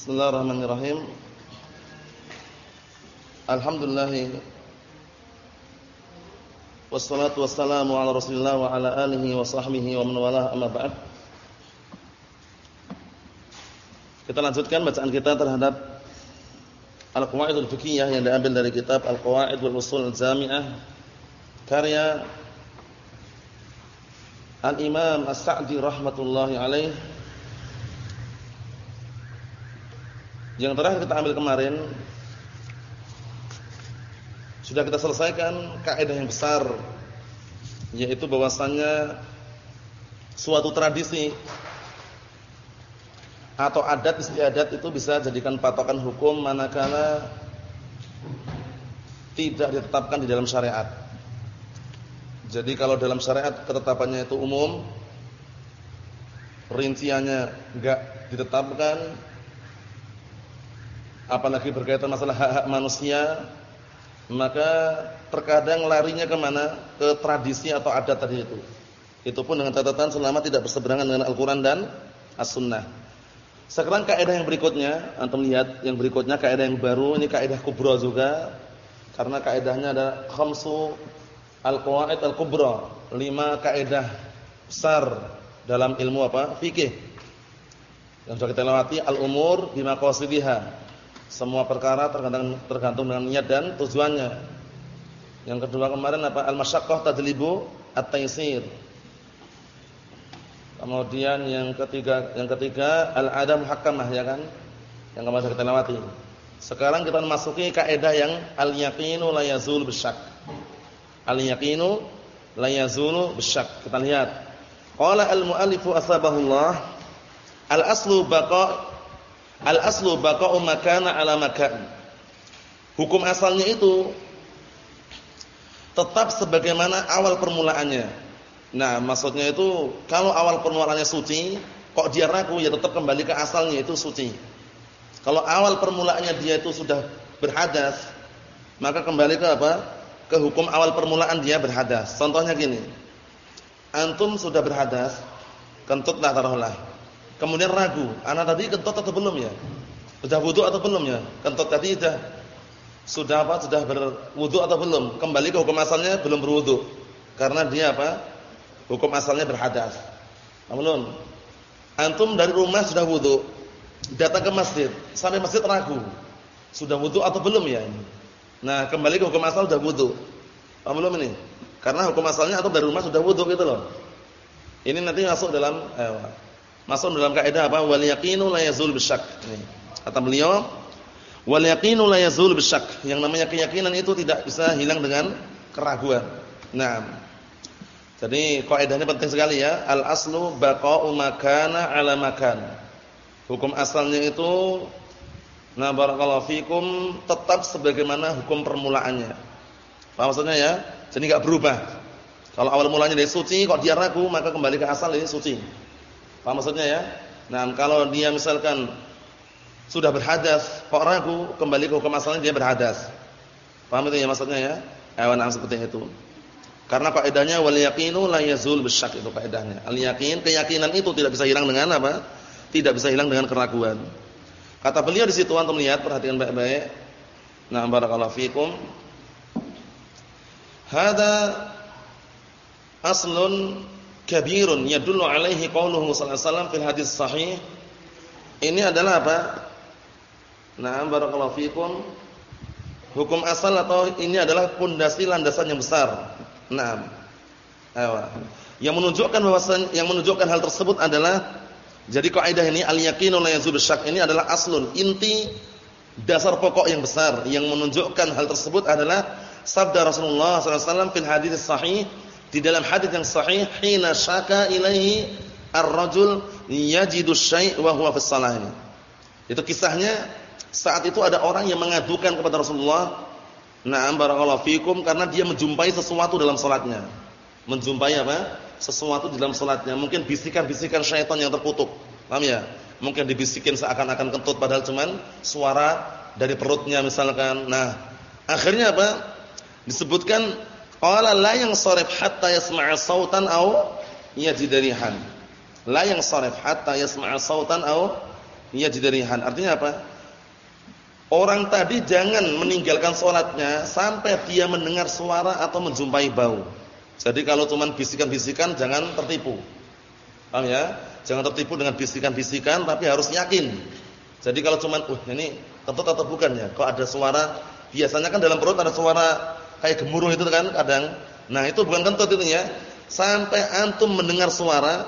Bismillahirrahmanirrahim. Alhamdulillah Wassalatu wassalamu ala Rasulillah wa ala alihi wa sahbihi wa man amma ba'd. Kita lanjutkan bacaan kita terhadap Al-Qawaidul Fiqhiyah yang diambil dari kitab Al-Qawaid wal Usul Al-Jami'ah karya Al-Imam As-Sa'di rahmatullahi alaih Yang terakhir kita ambil kemarin sudah kita selesaikan kaidah yang besar yaitu bahwasannya suatu tradisi atau adat istiadat itu bisa jadikan patokan hukum manakala tidak ditetapkan di dalam syariat. Jadi kalau dalam syariat ketetapannya itu umum, rinciannya enggak ditetapkan, apalagi berkaitan masalah hak-hak manusia, maka terkadang larinya ke mana? Ke tradisi atau adat tadi itu. Itu pun dengan catatan selama tidak berseberangan dengan Al-Quran dan As-Sunnah. Sekarang kaidah yang berikutnya, antum lihat yang berikutnya kaidah yang baru, ini kaidah kubra juga. Karena kaidahnya ada khamsu al-qawaid al-kubra, lima kaidah besar dalam ilmu apa? Fikih. Yang sudah kita lewati al-umur bima qasidiha semua perkara tergantung tergantung dengan niat dan tujuannya. Yang kedua kemarin apa? Al-masyaqqah tadlibu at-taysir. Kemudian yang ketiga yang ketiga al-adam hakamah ya kan? Yang kemarin kita lewati. Sekarang kita masuki kaidah yang al-yaqinu la yazul bisyak. Al-yaqinu la yazulu bisyak. Kita lihat. Qala al-muallifu asbahullah al-aslu baqa Al-aslu baqa'u makana 'ala makan. Hukum asalnya itu tetap sebagaimana awal permulaannya. Nah, maksudnya itu kalau awal permulaannya suci, kok dia ragu ya tetap kembali ke asalnya itu suci. Kalau awal permulaannya dia itu sudah berhadas, maka kembali ke apa? Ke hukum awal permulaan dia berhadas. Contohnya gini. Antum sudah berhadas, kentutlah taruhlah kemudian ragu, anak tadi kentut atau belum ya? Sudah wudu atau belum ya? Kentut tadi sudah sudah apa? Sudah berwudu atau belum? Kembali ke hukum asalnya belum berwudu. Karena dia apa? Hukum asalnya berhadas. Belum. Antum dari rumah sudah wudu, datang ke masjid, sampai masjid ragu. Sudah wudu atau belum ya Nah, kembali ke hukum asal sudah wudu. Belum ini? Karena hukum asalnya atau dari rumah sudah wudu gitu loh. Ini nanti masuk dalam eh, Masuk dalam kaidah apa? Wal yaqinu la yazul bisyak. Kata beliau, wal yaqinu la yazul bisyak. Yang namanya keyakinan itu tidak bisa hilang dengan keraguan. Nah. Jadi kaidahnya penting sekali ya. Al aslu baqa'u makana 'ala makan. Hukum asalnya itu nah barakallahu fikum tetap sebagaimana hukum permulaannya. Paham maksudnya ya? Jadi enggak berubah. Kalau awal mulanya dari suci kok dia ragu maka kembali ke asal ini suci. Paham maksudnya ya? Nah, kalau dia misalkan sudah berhadas, kok ragu, kembali ke hukum asalnya dia berhadas. Paham itu ya maksudnya ya? Hewan seperti itu. Karena kaidahnya wal yaqinu la yazul bisyak itu kaidahnya. Al yaqin, keyakinan itu tidak bisa hilang dengan apa? Tidak bisa hilang dengan keraguan. Kata beliau di situ antum lihat, perhatikan baik-baik. Nah, barakallahu fikum. Hada aslun kabirun yadullu alaihi qauluhu sallallahu fil hadis sahih. Ini adalah apa? Nah, barakallahu fikum. Hukum asal atau ini adalah pondasi landasan yang besar. Nah, ayo. Yang menunjukkan bahwasan yang menunjukkan hal tersebut adalah jadi kaidah ini al-yaqinu la yazul syak ini adalah aslun, inti dasar pokok yang besar yang menunjukkan hal tersebut adalah sabda Rasulullah sallallahu alaihi wasallam fil hadis sahih di dalam hadis yang sahih, hina syaka ilaihi ar-rajul yajidu syai' wa huwa ini. Itu kisahnya saat itu ada orang yang mengadukan kepada Rasulullah, "Na'am barakallahu fikum" karena dia menjumpai sesuatu dalam salatnya. Menjumpai apa? Sesuatu di dalam salatnya, mungkin bisikan-bisikan syaitan yang terkutuk. Paham ya? Mungkin dibisikin seakan-akan kentut padahal cuman suara dari perutnya misalkan. Nah, akhirnya apa? Disebutkan Qala la yang sarif hatta yasma'a sautan aw yajid rihan. La yang sarif hatta yasma'a sautan aw yajidarihan. Artinya apa? Orang tadi jangan meninggalkan sholatnya sampai dia mendengar suara atau menjumpai bau. Jadi kalau cuma bisikan-bisikan jangan tertipu. Paham ya? Jangan tertipu dengan bisikan-bisikan tapi harus yakin. Jadi kalau cuma uh ini kentut atau bukan ya? Kok ada suara? Biasanya kan dalam perut ada suara kayak gemuruh itu kan kadang. Nah, itu bukan kentut itu ya. Sampai antum mendengar suara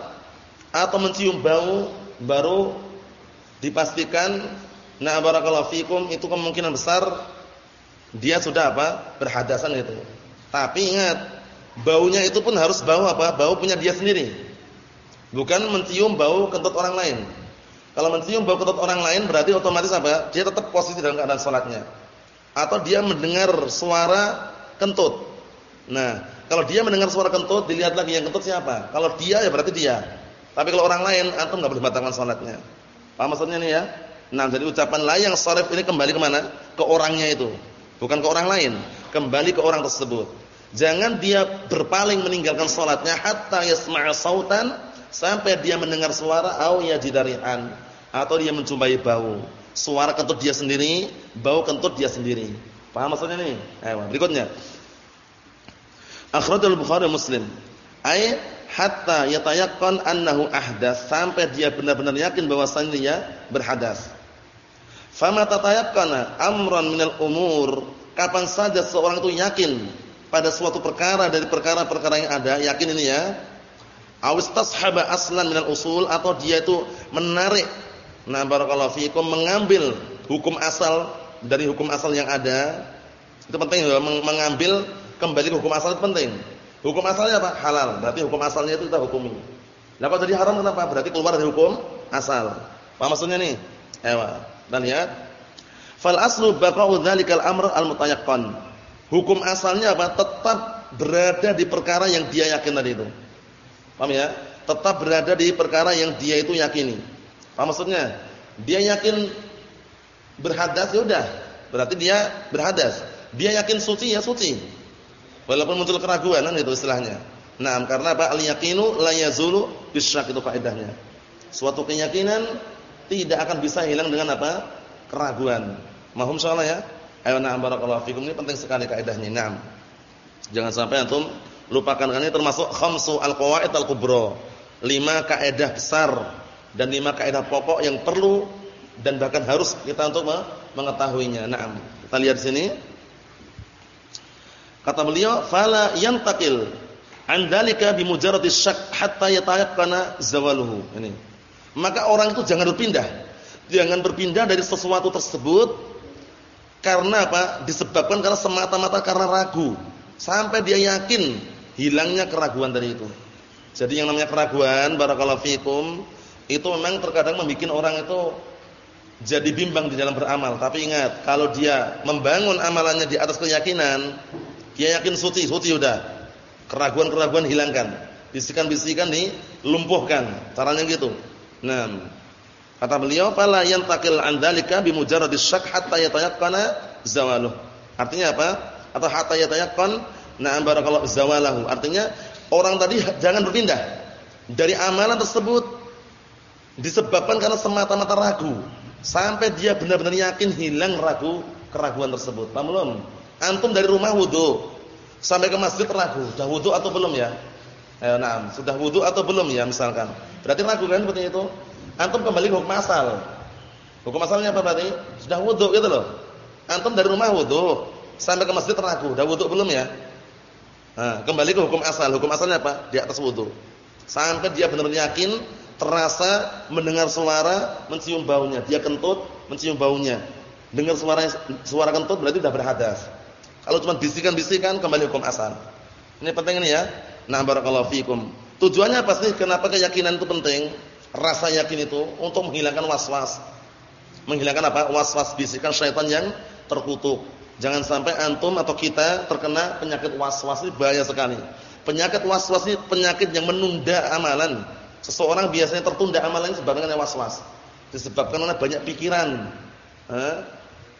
atau mencium bau baru dipastikan Nah barakallahu fikum itu kemungkinan besar dia sudah apa? berhadasan itu. Tapi ingat, baunya itu pun harus bau apa? Bau punya dia sendiri. Bukan mencium bau kentut orang lain. Kalau mencium bau kentut orang lain berarti otomatis apa? Dia tetap posisi dalam keadaan salatnya. Atau dia mendengar suara kentut. Nah, kalau dia mendengar suara kentut, dilihat lagi yang kentut siapa? Kalau dia ya berarti dia. Tapi kalau orang lain antum enggak boleh batalkan salatnya. Paham maksudnya nih ya? Nah, jadi ucapan la yang sharif ini kembali ke mana? Ke orangnya itu, bukan ke orang lain. Kembali ke orang tersebut. Jangan dia berpaling meninggalkan salatnya hatta yasma'a sautan sampai dia mendengar suara au yajidarihan atau dia mencumbai bau. Suara kentut dia sendiri, bau kentut dia sendiri. Paham maksudnya ini? Ayo, berikutnya. Akhrajul Bukhari Muslim. Ai hatta yatayaqqan annahu ahdas sampai dia benar-benar yakin bahwasanya dia berhadas. Fama tatayaqqana amran minal umur, kapan saja seorang itu yakin pada suatu perkara dari perkara-perkara yang ada, yakin ini ya. Awis tashaba aslan minal usul atau dia itu menarik nah barakallahu fikum mengambil hukum asal dari hukum asal yang ada. Itu penting ya, mengambil kembali ke hukum asal itu penting. Hukum asalnya apa? Halal. Berarti hukum asalnya itu kita hukumi. Nah kalau jadi haram kenapa? Berarti keluar dari hukum asal. Apa maksudnya nih? Ewa. Dan lihat. Fal aslu baqa'u dzalikal amr al-mutayaqqan. Hukum asalnya apa? Tetap berada di perkara yang dia yakin tadi itu. Paham ya? Tetap berada di perkara yang dia itu yakini. Apa maksudnya? Dia yakin berhadas ya udah. Berarti dia berhadas. Dia yakin suci ya suci. Walaupun muncul keraguan kan itu istilahnya. Nah, karena apa? Al-yaqinu la yazulu bisyak itu faedahnya. Suatu keyakinan tidak akan bisa hilang dengan apa? keraguan. Mahum soalnya ya? Ayo na'am barakallahu fikum ini penting sekali kaidahnya. Naam. Jangan sampai antum lupakan ini termasuk khamsu al-qawaid al-kubra. Lima kaidah besar dan lima kaidah pokok yang perlu dan bahkan harus kita untuk mengetahuinya. Naam. Kita lihat sini. Kata beliau, "Fala yantaqil an dzalika bi mujarrad syak hatta yatayaqqana zawaluhu." Ini. Maka orang itu jangan berpindah. Jangan berpindah dari sesuatu tersebut karena apa? Disebabkan karena semata-mata karena ragu. Sampai dia yakin hilangnya keraguan dari itu. Jadi yang namanya keraguan barakallahu fikum itu memang terkadang membuat orang itu jadi bimbang di dalam beramal. Tapi ingat, kalau dia membangun amalannya di atas keyakinan, dia yakin suci, suci sudah. Keraguan-keraguan hilangkan. Bisikan-bisikan dilumpuhkan. Caranya gitu. Nah, kata beliau, "Fala yantakil an dzalika bi mujarradi syak hatta yatayaqqana zawaluh." Artinya apa? Atau hatta yatayaqqan na'am barakallahu zawalahu. Artinya orang tadi jangan berpindah dari amalan tersebut disebabkan karena semata-mata ragu sampai dia benar-benar yakin hilang ragu keraguan tersebut. Paham belum? Antum dari rumah wudu sampai ke masjid ragu, sudah wudu atau belum ya? Eh, nah, sudah wudu atau belum ya misalkan. Berarti ragu kan seperti itu? Antum kembali ke hukum asal. Hukum asalnya apa berarti? Sudah wudu gitu loh. Antum dari rumah wudu sampai ke masjid ragu, sudah wudu belum ya? Nah, kembali ke hukum asal. Hukum asalnya apa? Di atas wudu. Sampai dia benar-benar yakin, terasa mendengar suara, mencium baunya. Dia kentut, mencium baunya. Dengar suara suara kentut berarti sudah berhadas. Kalau cuma bisikan-bisikan kembali hukum asal. Ini penting ini ya. Nah, barakallahu fikum. Tujuannya apa sih? Kenapa keyakinan itu penting? Rasa yakin itu untuk menghilangkan was-was. Menghilangkan apa? Was-was bisikan syaitan yang terkutuk. Jangan sampai antum atau kita terkena penyakit was-was ini bahaya sekali. Penyakit was-was ini penyakit yang menunda amalan. Seseorang biasanya tertunda amalannya sebabkan was-was. Disebabkan oleh banyak pikiran.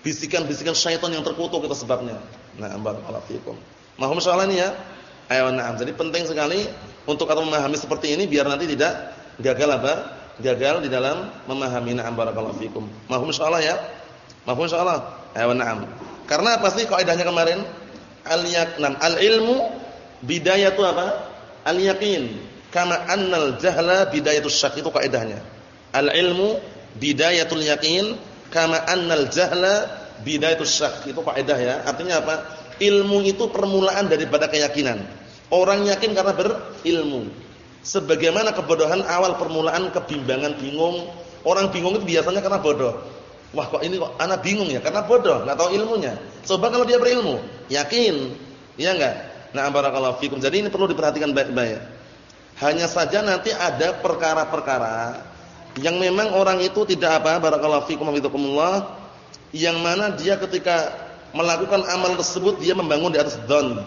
Bisikan-bisikan syaitan yang terkutuk itu sebabnya. Nah, barakallahu fikum. Mohon soal ini ya. Ayo na'am. Jadi penting sekali untuk kita memahami seperti ini biar nanti tidak gagal apa? gagal di dalam memahami na'am barakallahu fikum. Mahum insyaallah ya? Mahum insyaallah? Ayo na'am. Karena pasti kaidahnya kemarin al-yaqnam al-ilmu bidayatu apa? Al-yaqin. Kama annal jahla bidayatu syak itu kaidahnya. Al-ilmu bidayatul yaqin kama annal jahla bidayatu syak itu kaidah ya. Artinya apa? Ilmu itu permulaan daripada keyakinan. Orang yakin karena berilmu. Sebagaimana kebodohan awal permulaan kebimbangan bingung. Orang bingung itu biasanya karena bodoh. Wah kok ini kok anak bingung ya karena bodoh, nggak tahu ilmunya. Coba kalau dia berilmu, yakin. Iya enggak? Nah, barakallahu fikum. Jadi ini perlu diperhatikan baik-baik. Hanya saja nanti ada perkara-perkara yang memang orang itu tidak apa, barakallahu fikum wa yang mana dia ketika melakukan amal tersebut dia membangun di atas don.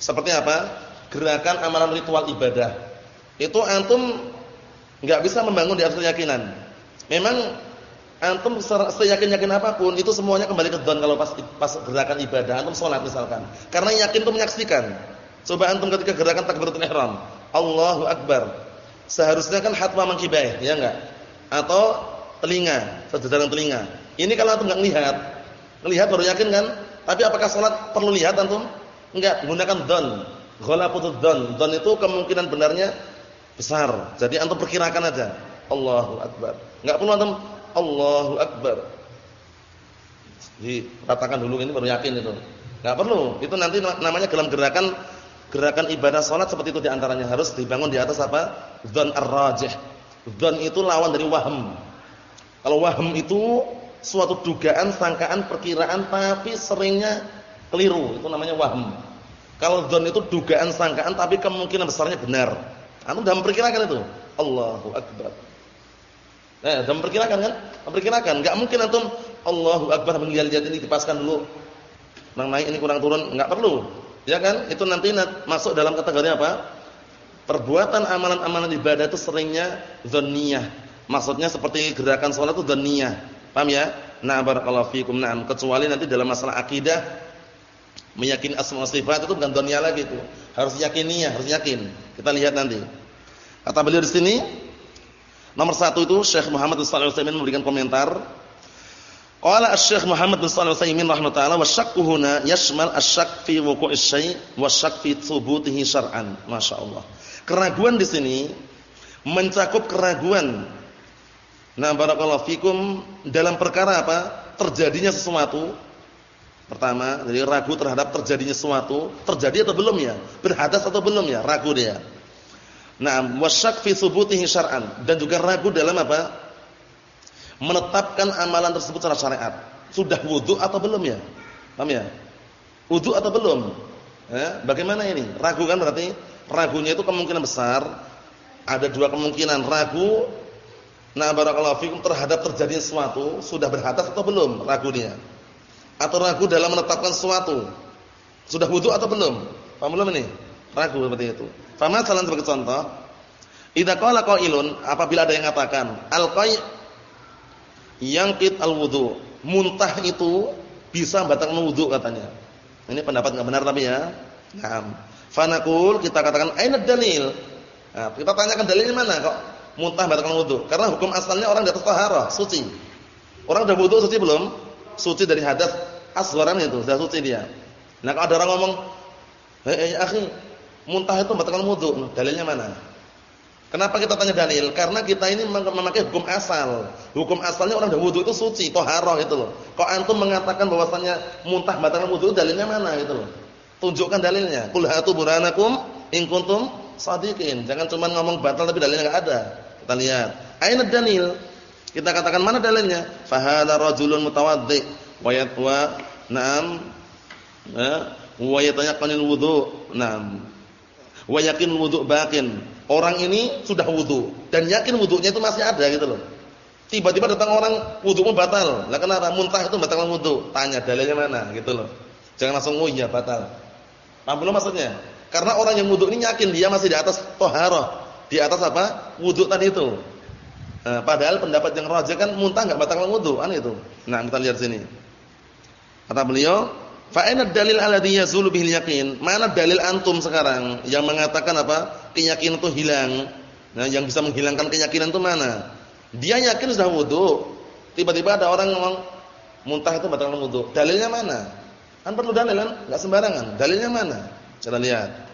Seperti apa? Gerakan amalan ritual ibadah. Itu antum nggak bisa membangun di atas keyakinan. Memang antum seyakin-yakin apa pun itu semuanya kembali ke don kalau pas pas gerakan ibadah antum sholat misalkan. Karena yakin itu menyaksikan. Coba antum ketika gerakan takbiratul ihram, Allahu akbar. Seharusnya kan hatwa mangkibai, ya enggak? Atau telinga, sejajaran telinga. Ini kalau antum enggak lihat, lihat baru yakin kan? Tapi apakah sholat perlu lihat antum? Enggak, gunakan don. Ghalaqatud don. Don itu kemungkinan benarnya besar. Jadi antum perkirakan aja. Allahu akbar. Enggak perlu antum Allahu akbar. Diratakan dulu ini baru yakin itu. Enggak perlu. Itu nanti namanya dalam gerakan gerakan ibadah salat seperti itu di antaranya harus dibangun di atas apa? Dzan ar-rajih. Dzan itu lawan dari waham. Kalau waham itu suatu dugaan, sangkaan, perkiraan tapi seringnya keliru. Itu namanya waham. Kalau dzan itu dugaan, sangkaan tapi kemungkinan besarnya benar. Antum sudah memperkirakan itu. Allahu akbar. Eh, sudah memperkirakan kan? Memperkirakan. Enggak mungkin antum Allahu akbar melihat-lihat ini dipaskan dulu. Nang naik ini kurang turun, enggak perlu. Ya kan? Itu nanti masuk dalam kategori apa? Perbuatan amalan-amalan ibadah itu seringnya dzanniyah. Maksudnya seperti gerakan salat itu dzanniyah. Paham ya? Nah, barakallahu fikum. Nah, kecuali nanti dalam masalah akidah meyakini asma sifat itu bukan dunia lagi itu. Harus yakinnya, harus yakin. Kita lihat nanti. Kata beliau di sini, nomor satu itu Syekh Muhammad bin Shalih Al-Utsaimin memberikan komentar. Qala Asy-Syaikh Muhammad bin Shalih Al-Utsaimin rahimahullah wa syakku huna yashmal asy-syak fi wuqu'i syai' wa syak fi thubutihi syar'an. Masyaallah. Keraguan di sini mencakup keraguan. Nah, barakallahu fikum dalam perkara apa? Terjadinya sesuatu Pertama, jadi ragu terhadap terjadinya sesuatu, terjadi atau belum ya? Berhadas atau belum ya? Ragu dia. Nah, wasyak fi tsubutihi syar'an dan juga ragu dalam apa? Menetapkan amalan tersebut secara syariat. Sudah wudu atau belum ya? Paham ya? Wudu atau belum? Ya, bagaimana ini? Ragu kan berarti ragunya itu kemungkinan besar ada dua kemungkinan, ragu nah barakallahu fikum terhadap terjadinya sesuatu, sudah berhadas atau belum? Ragu dia atau ragu dalam menetapkan sesuatu. Sudah wudu atau belum? Paham belum ini? Ragu seperti itu. Fama salan sebagai contoh, idza qala qailun, apabila ada yang mengatakan al-qai yangqit al-wudu, muntah itu bisa membatalkan wudu katanya. Ini pendapat enggak benar tapi ya. Naam. Fanaqul kita katakan aina dalil? Nah, kita tanyakan dalilnya mana kok muntah membatalkan wudu? Karena hukum asalnya orang di atas taharah, suci. Orang sudah wudu suci belum? suci dari hadas asgharan itu, sudah suci dia. Nah, kalau ada orang ngomong, "Hei, ya akhi, muntah itu batalkan wudu." Nah, dalilnya mana? Kenapa kita tanya dalil? Karena kita ini memakai hukum asal. Hukum asalnya orang dah wudu itu suci, toharoh itu loh. Kok antum mengatakan bahwasannya muntah batalkan wudu, dalilnya mana gitu loh. Tunjukkan dalilnya. Qul hatu burhanakum in kuntum. Jangan cuma ngomong batal tapi dalilnya enggak ada. Kita lihat. Aina dalil? Kita katakan mana dalilnya? Fahada rajulun mutawaddi wa yatwa na'am wa yatayaqqanil wudu. Naam. Wa yakin wudu bakin. Orang ini sudah wudu dan yakin wudunya itu masih ada gitu loh. Tiba-tiba datang orang wudumu batal. Lah kenapa? Muntah itu batal wudu. Tanya dalilnya mana gitu loh. Jangan langsung oh iya batal. Paham belum maksudnya? Karena orang yang wudu ini yakin dia masih di atas toharoh. Di atas apa? Wudu tadi itu. Nah, padahal pendapat yang rajih kan muntah enggak batal wudu, kan itu. Nah, kita lihat sini. Kata beliau, fa aina dalil alladhi yazulu bihil yakin? Mana dalil antum sekarang yang mengatakan apa? Keyakinan itu hilang Nah, yang bisa menghilangkan keyakinan itu mana? Dia yakin sudah wudu, tiba-tiba ada orang ngomong muntah itu batal wudu. Dalilnya mana? Kan perlu dalil kan? Enggak sembarangan. Dalilnya mana? Kita lihat.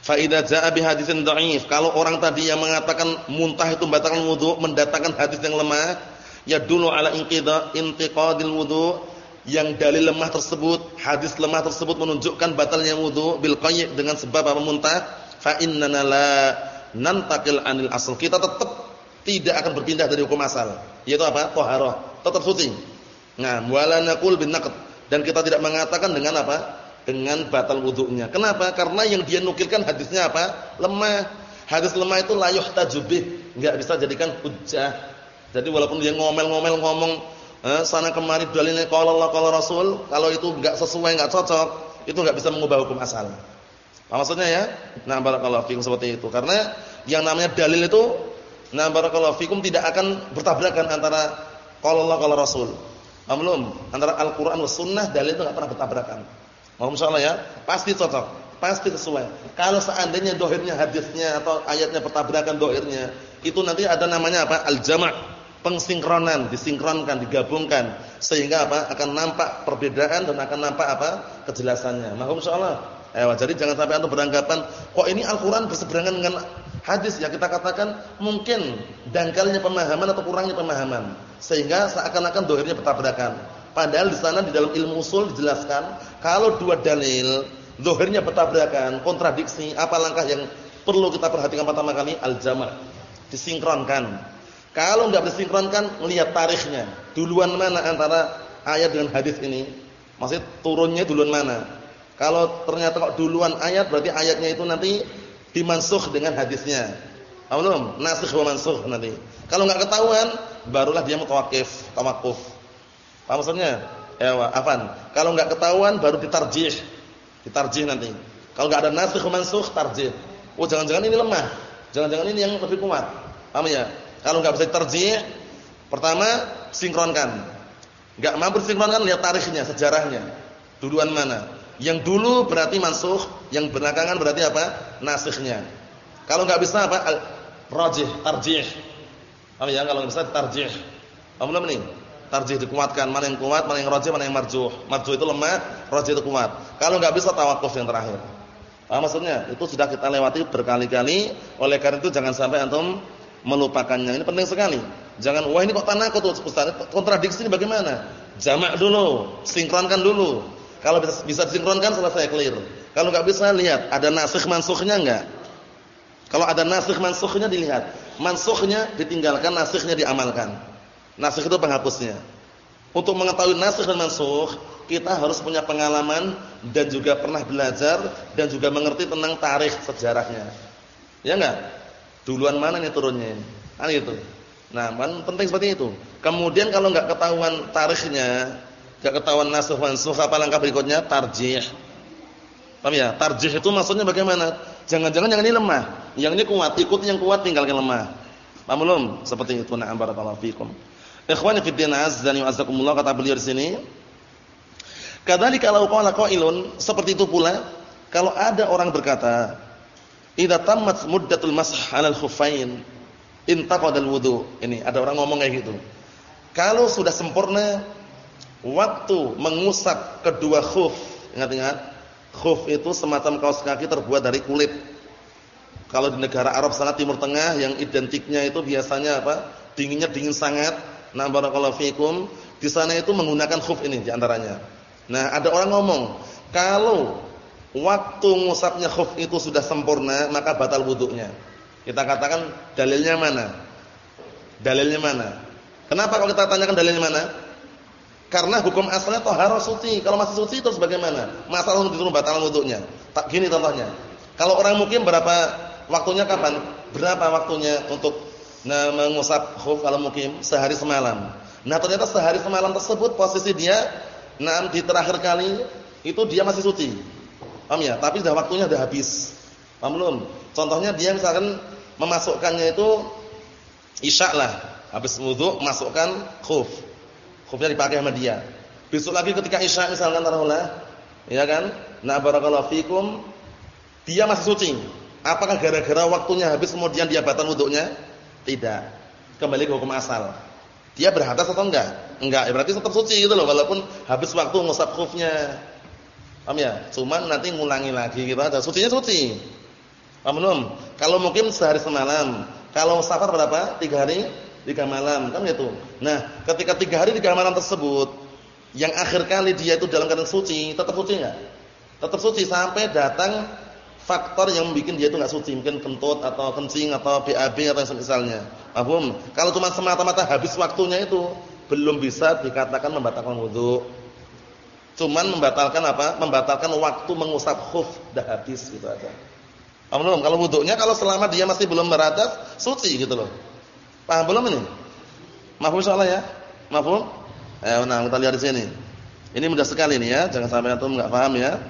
Fa idza jaa bi haditsin dhaif, kalau orang tadi yang mengatakan muntah itu batalkan wudu, mendatangkan hadis yang lemah, ya dulu ala inqidha intiqadil wudu, yang dalil lemah tersebut, hadis lemah tersebut menunjukkan batalnya wudu bil qayy dengan sebab apa muntah, fa innana la nantakil anil asal. Kita tetap tidak akan berpindah dari hukum asal, yaitu apa? Thaharah, tetap suci. Nah, wala naqul bin naqd dan kita tidak mengatakan dengan apa? Dengan batal wudunya. Kenapa? Karena yang dia nukilkan hadisnya apa? Lemah. Hadis lemah itu la yuhtaju enggak bisa jadikan hujjah. Jadi walaupun dia ngomel-ngomel ngomong eh, sana kemari dalilnya qala Allah qala Rasul, kalau itu enggak sesuai, enggak cocok, itu enggak bisa mengubah hukum asal. Apa maksudnya ya? Nah, barakallahu fikum seperti itu. Karena yang namanya dalil itu nah barakallahu fikum tidak akan bertabrakan antara qala Allah qala Rasul. Belum. Antara Al-Qur'an dan Sunnah dalil itu enggak pernah bertabrakan. Mohon insyaallah ya, pasti cocok, pasti sesuai. Kalau seandainya dohirnya hadisnya atau ayatnya bertabrakan dohirnya, itu nanti ada namanya apa? Al-jama', pengsinkronan, disinkronkan, digabungkan sehingga apa? akan nampak perbedaan dan akan nampak apa? kejelasannya. Mohon insyaallah. Eh, jadi jangan sampai antum beranggapan kok ini Al-Qur'an berseberangan dengan hadis ya kita katakan mungkin dangkalnya pemahaman atau kurangnya pemahaman sehingga seakan-akan dohirnya bertabrakan. Padahal di sana di dalam ilmu usul dijelaskan kalau dua dalil dohirnya bertabrakan, kontradiksi, apa langkah yang perlu kita perhatikan pertama kali al-jama' disinkronkan. Kalau enggak disinkronkan, lihat tarikhnya. Duluan mana antara ayat dengan hadis ini? Maksud turunnya duluan mana? Kalau ternyata kok duluan ayat berarti ayatnya itu nanti dimansuh dengan hadisnya. Belum, nasikh wa mansukh nanti. Kalau enggak ketahuan, barulah dia mutawakkif, tawakkuf. Paham maksudnya? Ya, afan. Kalau enggak ketahuan baru ditarjih. Ditarjih nanti. Kalau enggak ada nasikh wa mansukh, tarjih. Oh, jangan-jangan ini lemah. Jangan-jangan ini yang lebih kuat. Paham ya? Kalau enggak bisa ditarjih, pertama sinkronkan. Enggak mampu sinkronkan lihat tarikhnya, sejarahnya. Duluan mana? Yang dulu berarti mansukh, yang belakangan berarti apa? Nasikhnya. Kalau enggak bisa apa? Rajih, tarjih. Paham ya? Kalau enggak bisa tarjih. Paham belum nih? Tarjih dikuatkan, mana yang kuat, mana yang rajih, mana yang marjuh. Marjuh itu lemah, rajih itu kuat. Kalau enggak bisa tawakuf yang terakhir. Paham maksudnya? Itu sudah kita lewati berkali-kali. Oleh karena itu jangan sampai antum melupakannya. Ini penting sekali. Jangan wah ini kok tanakut Ustaz, kontradiksi ini bagaimana? Jamak dulu, sinkronkan dulu. Kalau bisa, bisa disinkronkan selesai clear. Kalau nggak bisa lihat ada nasikh mansukhnya enggak? Kalau ada nasikh mansukhnya dilihat. Mansukhnya ditinggalkan, nasikhnya diamalkan. Nasikh itu penghapusnya. Untuk mengetahui nasikh dan mansukh, kita harus punya pengalaman dan juga pernah belajar dan juga mengerti tentang tarikh sejarahnya. Ya enggak? Duluan mana nih turunnya? Kan gitu. Nah, penting seperti itu. Kemudian kalau enggak ketahuan tarikhnya, Gak ketahuan nasuh mansuh apa langkah berikutnya? Tarjih. Paham ya? Tarjih itu maksudnya bagaimana? Jangan-jangan yang ini lemah, yang ini kuat, ikut yang kuat tinggalkan lemah. Paham belum? Seperti itu. Na'am barakallahu fikum. Ikhwani fi din azzani wa azzakumullah kata beliau di sini. Kadzalika law qala qailun, seperti itu pula kalau ada orang berkata, "Idza tammat muddatul masah 'alal khuffain, intaqadal wudu." Ini ada orang ngomong kayak gitu. Kalau sudah sempurna waktu mengusap kedua khuf, ingat-ingat, khuf itu semacam kaos kaki terbuat dari kulit. Kalau di negara Arab sana Timur Tengah yang identiknya itu biasanya apa? Dinginnya dingin sangat. Nah, barakallahu fikum, di sana itu menggunakan khuf ini di antaranya. Nah, ada orang ngomong, kalau waktu ngusapnya khuf itu sudah sempurna, maka batal wuduknya. Kita katakan dalilnya mana? Dalilnya mana? Kenapa kalau kita tanyakan dalilnya mana? Karena hukum asalnya tohara suci. Kalau masih suci terus bagaimana? Masalah untuk disuruh batal wudhunya. Tak gini contohnya. Kalau orang mukim berapa waktunya kapan? Berapa waktunya untuk nah, mengusap khuf kalau mukim? Sehari semalam. Nah ternyata sehari semalam tersebut posisi dia nah, di terakhir kali itu dia masih suci. Paham ya? Tapi sudah waktunya sudah habis. Paham belum? Contohnya dia misalkan memasukkannya itu isya lah. Habis wudhu masukkan khuf khufnya dipakai sama dia. Besok lagi ketika Isya misalkan taruhlah, ya kan? Nah barakallahu fikum, dia masih suci. Apakah gara-gara waktunya habis kemudian dia batal wudhunya? Tidak. Kembali ke hukum asal. Dia berhadas atau enggak? Enggak, ya berarti tetap suci gitu loh walaupun habis waktu ngusap khufnya. Paham ya? Cuman nanti ngulangi lagi gitu aja. Sucinya suci. Paham belum? Kalau mungkin sehari semalam. Kalau safar berapa? Tiga hari, tiga malam. Kan gitu. Nah, ketika tiga hari, tiga malam tersebut, yang akhir kali dia itu dalam keadaan suci, tetap suci enggak? Tetap suci sampai datang faktor yang membuat dia itu enggak suci, mungkin kentut atau kencing atau BAB atau misalnya. Paham? Kalau cuma semata-mata habis waktunya itu belum bisa dikatakan membatalkan wudu. Cuman membatalkan apa? Membatalkan waktu mengusap khuf dah habis gitu aja. Paham? Kalau wudunya kalau selama dia masih belum beratas, suci gitu loh. Paham belum ini? Mahfum insyaallah ya? Mahfum? Eh, nah kita lihat di sini. Ini mudah sekali nih ya, jangan sampai antum enggak paham ya.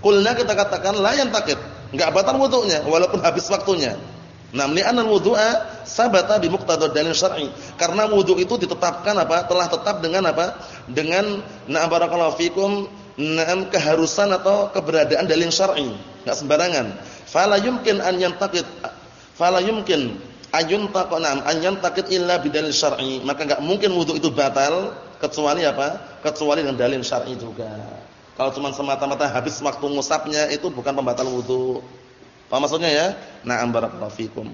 Kulna kita katakan layan takit enggak batal wudunya walaupun habis waktunya. Nah, li'anna al-wudu'a sabata bi muqtadad dalil syar'i. Karena wudu itu ditetapkan apa? Telah tetap dengan apa? Dengan na barakallahu fikum na'am keharusan atau keberadaan dalil syar'i. Enggak sembarangan. Fala yumkin an yantaqid fala yumkin ayun taqanam an yantaqid illa bidalil syar'i. Maka enggak mungkin wudu itu batal kecuali apa? Kecuali dengan dalil syar'i juga. Kalau cuma semata-mata habis waktu ngusapnya itu bukan pembatal wudu. Apa maksudnya ya? Na'am barakallahu fikum.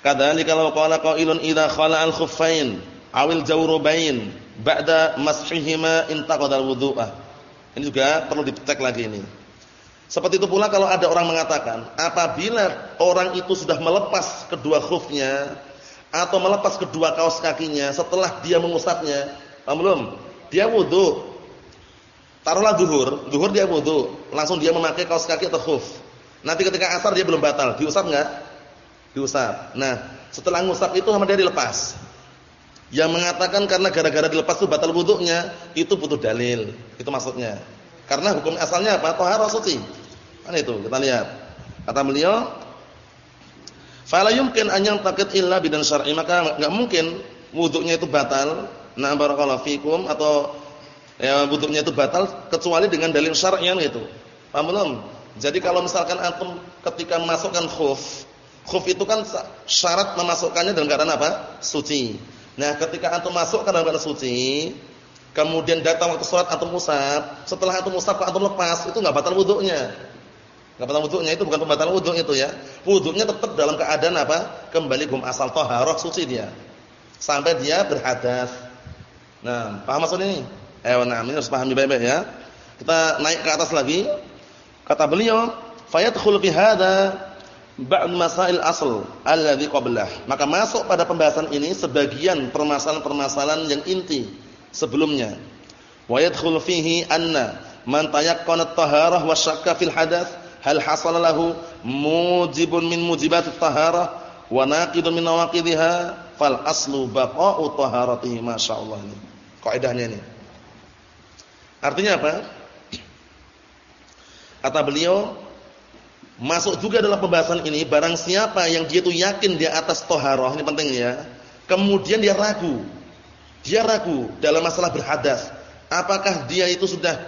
Kadzalika law qala qailun idza khala al-khuffain awil jawrubain ba'da mashihima intaqada al-wudu'ah. Ini juga perlu dicek lagi ini. Seperti itu pula kalau ada orang mengatakan, apabila orang itu sudah melepas kedua khufnya atau melepas kedua kaos kakinya setelah dia mengusapnya, paham belum? Dia wudu, Taruhlah zuhur, zuhur dia wudu, langsung dia memakai kaos kaki atau khuf. Nanti ketika asar dia belum batal, diusap enggak? Diusap. Nah, setelah ngusap itu sama dia dilepas. Yang mengatakan karena gara-gara dilepas itu batal wudunya, itu butuh dalil. Itu maksudnya. Karena hukum asalnya apa? Thaharah suci. Kan itu, kita lihat. Kata beliau, "Fala yumkin an yantaqid illa bidan syar'i." Maka enggak mungkin wudunya itu batal. Nah, barakallahu fikum atau ya wudhunya itu batal kecuali dengan dalil syar'ian gitu. Paham belum? Jadi kalau misalkan antum ketika masukkan khuf, khuf itu kan syarat memasukkannya dalam keadaan apa? Suci. Nah, ketika antum masukkan dalam keadaan suci, kemudian datang waktu salat antum musab, setelah antum musab antum lepas, itu enggak batal wudhunya. Enggak batal wudhunya itu bukan pembatal wudhu itu ya. Wudhunya tetap dalam keadaan apa? Kembali gum asal taharah suci dia. Sampai dia berhadas. Nah, paham maksud ini? Eh, nah, ini harus pahami baik-baik ya. Kita naik ke atas lagi. Kata beliau, fayadkhul fi hadza ba'd masail asl alladhi qablah. Maka masuk pada pembahasan ini sebagian permasalahan-permasalahan yang inti sebelumnya. Wa yadkhul fihi anna man tayaqqana at-taharah wa syakka fil hadath hal hasala lahu mujibun min mujibat at-taharah wa naqidun min nawaqidha fal aslu baqa'u taharatihi masyaallah ini. Kaidahnya ini. Artinya apa? Kata beliau, masuk juga dalam pembahasan ini barang siapa yang dia itu yakin di atas toharoh, ini penting ya. Kemudian dia ragu. Dia ragu dalam masalah berhadas. Apakah dia itu sudah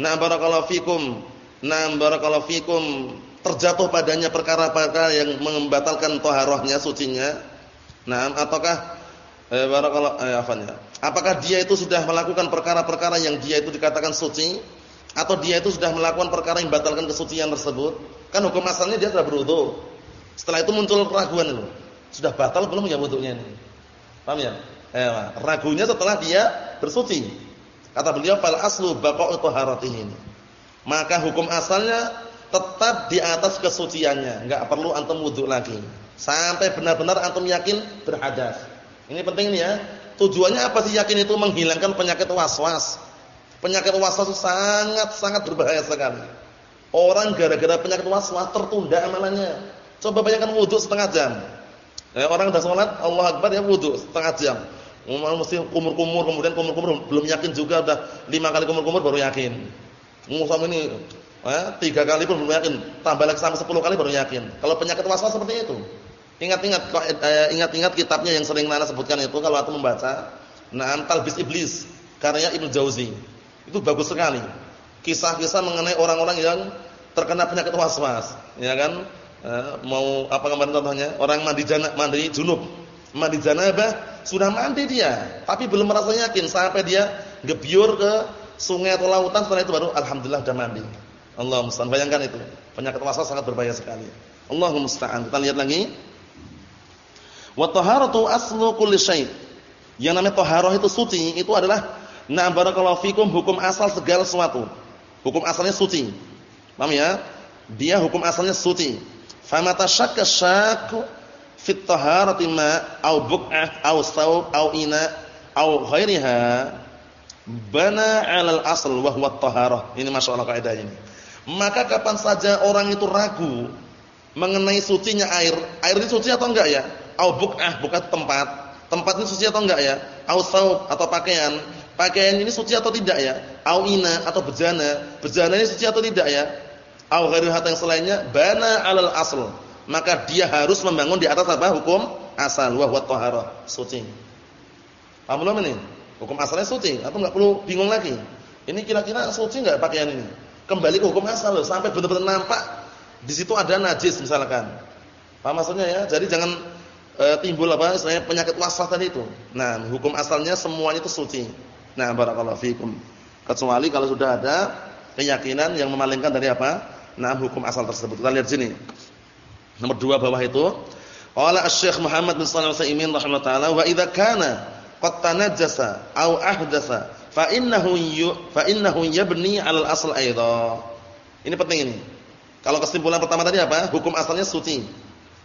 na barakallahu fikum, na barakallahu fikum terjatuh padanya perkara-perkara yang membatalkan toharohnya, sucinya. Nah, ataukah eh, barakallahu eh, afanya. Apakah dia itu sudah melakukan perkara-perkara yang dia itu dikatakan suci atau dia itu sudah melakukan perkara yang batalkan kesucian tersebut? Kan hukum asalnya dia sudah berwudu. Setelah itu muncul keraguan itu. Sudah batal belum ya wudunya ini? Paham ya? Eh, ragunya setelah dia bersuci. Kata beliau fal aslu baqa'u taharatihi. Maka hukum asalnya tetap di atas kesuciannya, enggak perlu antum wudu lagi. Sampai benar-benar antum yakin berhadas. Ini penting nih ya. Tujuannya apa sih yakin itu menghilangkan penyakit was-was. Penyakit was-was sangat-sangat berbahaya sekali. Orang gara-gara penyakit was-was tertunda amalannya. Coba bayangkan wudhu setengah jam. Eh, orang sudah sholat, Allah Akbar ya wudhu setengah jam. Mesti kumur-kumur, kemudian kumur-kumur belum yakin juga udah lima kali kumur-kumur baru yakin. Ngusam ini eh, tiga kali pun belum yakin, tambah lagi sampai sepuluh kali baru yakin. Kalau penyakit was-was seperti itu. Ingat-ingat eh, ingat-ingat kitabnya yang sering Nana sebutkan itu kalau aku membaca Na'am Talbis Iblis karya Ibnu Jauzi. Itu bagus sekali. Kisah-kisah mengenai orang-orang yang terkena penyakit was-was, ya kan? Eh, mau apa kemarin contohnya? Orang mandi jana, mandi junub, mandi janabah, sudah mandi dia, tapi belum merasa yakin sampai dia gebyur ke sungai atau lautan setelah itu baru alhamdulillah sudah mandi. Allah musta'an. Bayangkan itu. Penyakit was-was sangat berbahaya sekali. Allah musta'an. Kita lihat lagi. Wa taharatu aslu kulli. Yang namanya taharah itu suci, itu adalah na barakallahu fikum hukum asal segala sesuatu. Hukum asalnya suci. Paham ya? Dia hukum asalnya suci. Famata syakka syakku fit taharati ma au buq'ah au saub au ina au ghairiha bana 'alal asl wa huwa taharah. Ini masalah kaidah ini. Maka kapan saja orang itu ragu mengenai sucinya air, air ini suci atau enggak ya? Au buq'ah, bukan tempat. Tempat ini suci atau enggak ya? Au saub atau pakaian. Pakaian ini suci atau tidak ya? Au ina atau bejana. Bejana ini suci atau tidak ya? Au ghairu yang selainnya bana 'alal asl. Maka dia harus membangun di atas apa? Hukum asal wa huwa taharah, suci. Paham belum ini? Hukum asalnya suci, atau enggak perlu bingung lagi. Ini kira-kira suci enggak pakaian ini? Kembali ke hukum asal loh, sampai benar-benar nampak di situ ada najis misalkan. Paham maksudnya ya? Jadi jangan e, timbul apa istilahnya penyakit waswas tadi itu. Nah, hukum asalnya semuanya itu suci. Nah, barakallahu fikum. Kecuali kalau sudah ada keyakinan yang memalingkan dari apa? Nah, hukum asal tersebut. Kita lihat sini. Nomor dua bawah itu. Qala Asy-Syaikh Muhammad bin Shalih Al-Utsaimin rahimahullah taala wa idza kana qad tanajjasa aw ahdatsa fa innahu fa innahu yabni 'ala al-asl aidha. Ini penting ini. Kalau kesimpulan pertama tadi apa? Hukum asalnya suci.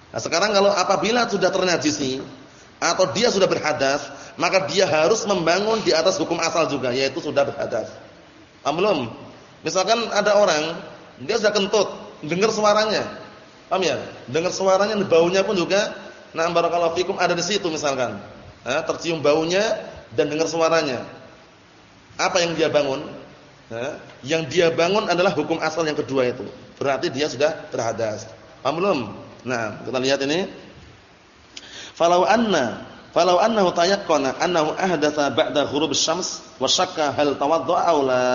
Nah, sekarang kalau apabila sudah ternajisi atau dia sudah berhadas, maka dia harus membangun di atas hukum asal juga, yaitu sudah berhadas. Amlum. Misalkan ada orang dia sudah kentut, dengar suaranya. Paham ya? Dengar suaranya, baunya pun juga nah barakallahu fikum ada di situ misalkan. Nah, tercium baunya dan dengar suaranya. Apa yang dia bangun? Nah, yang dia bangun adalah hukum asal yang kedua itu. Berarti dia sudah berhadas. Paham belum? Nah, kita lihat ini. Falau anna falau annahu tayaqqana annahu ahdatsa ba'da ghurub asy-syams wa syakka hal tawaddu'a aw la.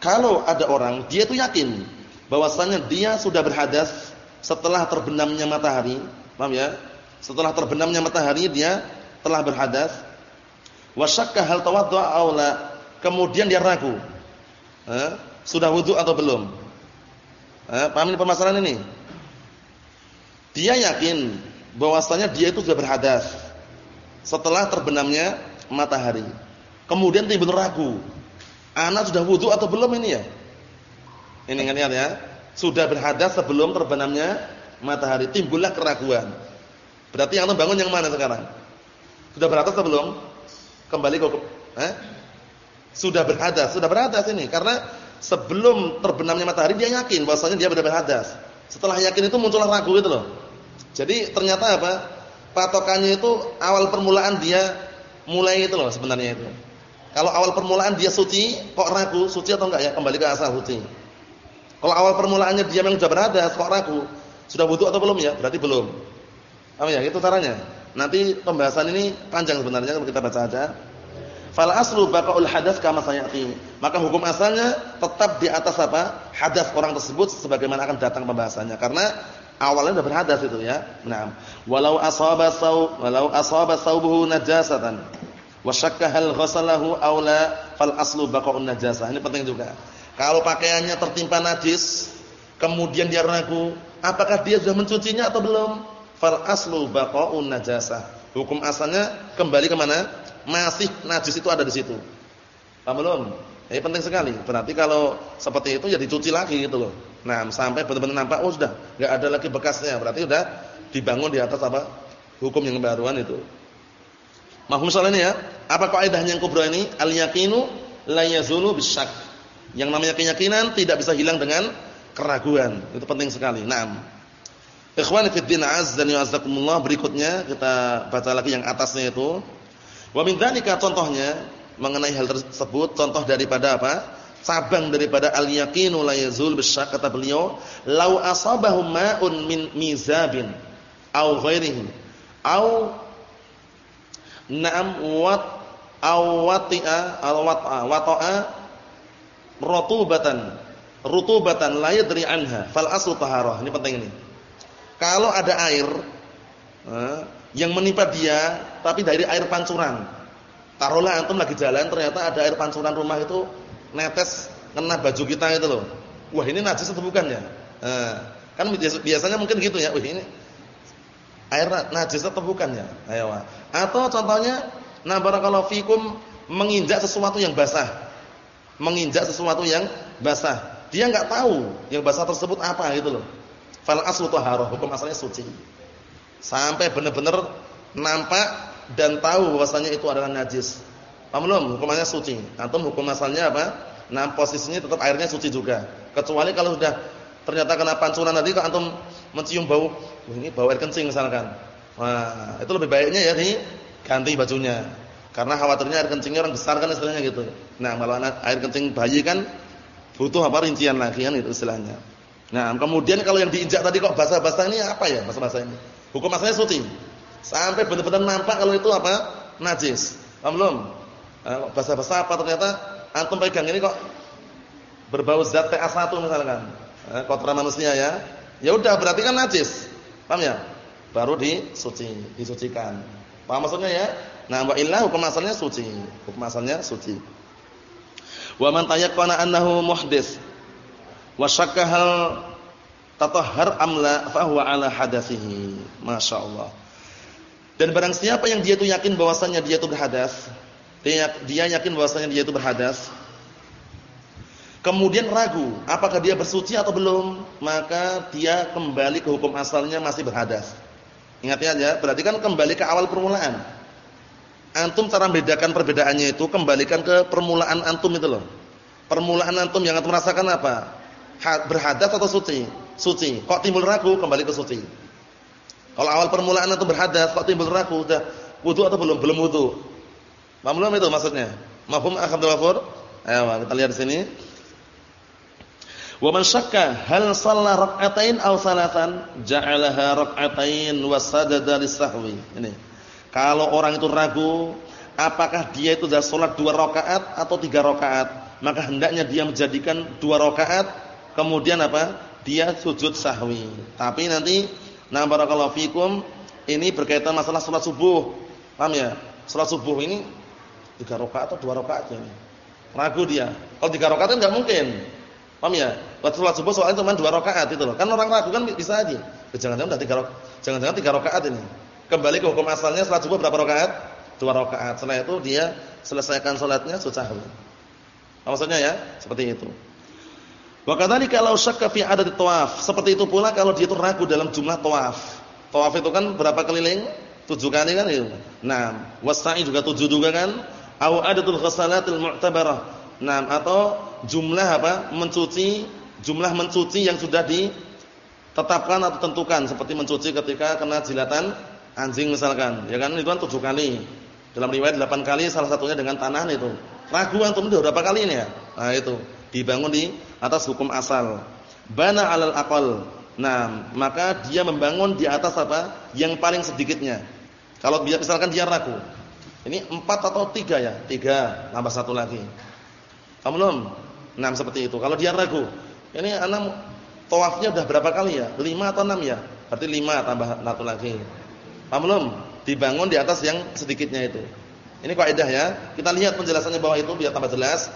Kalau ada orang dia itu yakin bahwasanya dia sudah berhadas setelah terbenamnya matahari, paham ya? Setelah terbenamnya matahari dia telah berhadas. Wa syakka hal tawaddu'a aw. Kemudian dia ragu. Eh, sudah wudu atau belum? Eh, paham ini permasalahan ini? Dia yakin bahwasanya dia itu sudah berhadas setelah terbenamnya matahari. Kemudian timbul ragu. Anak sudah wudu atau belum ini ya? Ini ingat ya. Sudah berhadas sebelum terbenamnya matahari. Timbullah keraguan. Berarti yang bangun yang mana sekarang? Sudah berhadas atau belum? Kembali ke eh? Sudah berhadas, sudah berhadas ini karena sebelum terbenamnya matahari dia yakin bahwasanya dia sudah berhadas. Setelah yakin itu muncullah ragu itu loh. Jadi ternyata apa? Patokannya itu awal permulaan dia mulai itu loh sebenarnya itu. Kalau awal permulaan dia suci, kok ragu suci atau enggak ya? Kembali ke asal suci. Kalau awal permulaannya dia memang sudah berhadas, kok ragu? Sudah wudu atau belum ya? Berarti belum. Apa ya? Itu caranya. Nanti pembahasan ini panjang sebenarnya kalau kita baca aja. Fal aslu baqaul hadas kama sayati. Maka hukum asalnya tetap di atas apa? Hadas orang tersebut sebagaimana akan datang pembahasannya. Karena awalnya sudah berhadas itu ya. Naam. Walau asaba saw walau asaba saubuhu najasatan wa syakka hal ghasalahu aw la fal aslu baqaun najasah. Ini penting juga. Kalau pakaiannya tertimpa najis, kemudian dia ragu, apakah dia sudah mencucinya atau belum? Fal aslu baqaun najasah. Hukum asalnya kembali ke mana? masih najis itu ada di situ. Paham belum? Ini penting sekali. Berarti kalau seperti itu ya dicuci lagi gitu loh. Nah, sampai benar-benar nampak oh sudah enggak ada lagi bekasnya. Berarti sudah dibangun di atas apa? Hukum yang baruan itu. Mahum soal ini ya. Apa kaidahnya yang kubra ini? Al yaqinu la yazulu bisyak. Yang namanya keyakinan tidak bisa hilang dengan keraguan. Itu penting sekali. Naam. Ikhwani fi din azza wa jalla berikutnya kita baca lagi yang atasnya itu. Wa min dzalika contohnya mengenai hal tersebut contoh daripada apa? Cabang daripada al-yaqinu la yazul bisyak kata beliau, "Lau asabahum ma'un min mizabin au ghairihi au na'am wat aw wati'a al wata'a wata'a ratubatan rutubatan la yadri anha fal aslu taharah. Ini penting ini. Kalau ada air eh, yang menimpa dia tapi dari air pancuran. Taruhlah antum lagi jalan ternyata ada air pancuran rumah itu netes kena baju kita itu loh. Wah, ini najis atau bukan ya? Eh, kan biasanya mungkin gitu ya. Wah, ini air najis atau bukan ya? Ayo. Atau contohnya nah barakallahu fikum menginjak sesuatu yang basah. Menginjak sesuatu yang basah. Dia enggak tahu yang basah tersebut apa gitu loh. Fal aslu taharah, hukum asalnya suci. Sampai benar-benar nampak dan tahu bahwasanya itu adalah najis. Paham belum? Hukumannya suci. Antum hukum asalnya apa? Nah, posisinya tetap airnya suci juga. Kecuali kalau sudah ternyata kena pancuran tadi kalau antum mencium bau, ini bau air kencing misalkan. Nah, itu lebih baiknya ya diganti bajunya. Karena khawatirnya air kencingnya orang besar kan istilahnya gitu. Nah, kalau air kencing bayi kan Butuh apa rincian lagi kan itu istilahnya. Nah, kemudian kalau yang diinjak tadi kok basah-basah ini apa ya basah-basah ini? Hukum asalnya suci. Sampai benar-benar nampak kalau itu apa? Najis. Paham belum? Nah, basah-basah apa ternyata antum pegang ini kok berbau zat TA1 misalkan. Nah, kotoran manusia ya. Ya udah berarti kan najis. Paham ya? Baru disuci, disucikan. Paham maksudnya ya? Nah, wa illa hukum asalnya suci. Hukum asalnya suci. Wa man tayaqqana annahu muhdits wa syakka hal tatahhar amla fa huwa ala hadatsihi. Masyaallah. Dan barang siapa yang dia itu yakin bahwasanya dia itu berhadas, dia, dia yakin bahwasanya dia itu berhadas, kemudian ragu apakah dia bersuci atau belum, maka dia kembali ke hukum asalnya masih berhadas. Ingat ya, berarti kan kembali ke awal permulaan. Antum cara membedakan perbedaannya itu kembalikan ke permulaan antum itu loh. Permulaan antum yang antum rasakan apa? Berhadas atau suci? Suci. Kok timbul ragu kembali ke suci. Kalau awal permulaan antum berhadas kok timbul ragu udah wudu atau belum? Belum wudu. Paham belum itu maksudnya? Mafhum akhadul wafur? Ayo kita lihat di sini. Wa man syakka hal shalla rak'atain aw salatan ja'alaha rak'atain wa sadada lis-sahwi. Ini. Kalau orang itu ragu apakah dia itu sudah sholat dua rakaat atau tiga rakaat, maka hendaknya dia menjadikan dua rakaat kemudian apa? Dia sujud sahwi. Tapi nanti nah barakallahu fikum ini berkaitan masalah sholat subuh. Paham ya? Sholat subuh ini tiga rakaat atau dua rakaat ini. Ragu dia. Kalau tiga rakaat kan enggak mungkin. Paham ya? Waktu sholat subuh soalnya cuma dua rakaat itu loh. Kan orang ragu kan bisa aja. Jangan-jangan udah tiga rakaat. Jangan-jangan tiga rakaat ini. Kembali ke hukum asalnya salat subuh berapa rakaat? Dua rakaat. Setelah itu dia selesaikan salatnya sahwi. Maksudnya ya, seperti itu. Wa kadzalika law syakka fi adad tawaf. Seperti itu pula kalau dia itu ragu dalam jumlah tawaf. Tawaf itu kan berapa keliling? Tujuh kali kan itu. Nah, wasai juga tujuh juga kan? Au adatul ghasalatil mu'tabarah. Nah, atau jumlah apa? Mencuci, jumlah mencuci yang sudah ditetapkan atau tentukan seperti mencuci ketika kena jilatan anjing misalkan, ya kan itu kan tujuh kali. Dalam riwayat delapan kali salah satunya dengan tanah itu. Ragu antum itu berapa kali ini ya? Nah itu, dibangun di atas hukum asal. Bana 'alal aqal. Nah, maka dia membangun di atas apa? Yang paling sedikitnya. Kalau misalkan dia ragu. Ini empat atau tiga ya? Tiga, tambah satu lagi. Kamu belum? Nah, seperti itu. Kalau dia ragu, ini anak tawafnya udah berapa kali ya? Lima atau enam ya? Berarti lima tambah satu lagi. Paham belum? Dibangun di atas yang sedikitnya itu. Ini kaidah ya. Kita lihat penjelasannya bawah itu biar tambah jelas.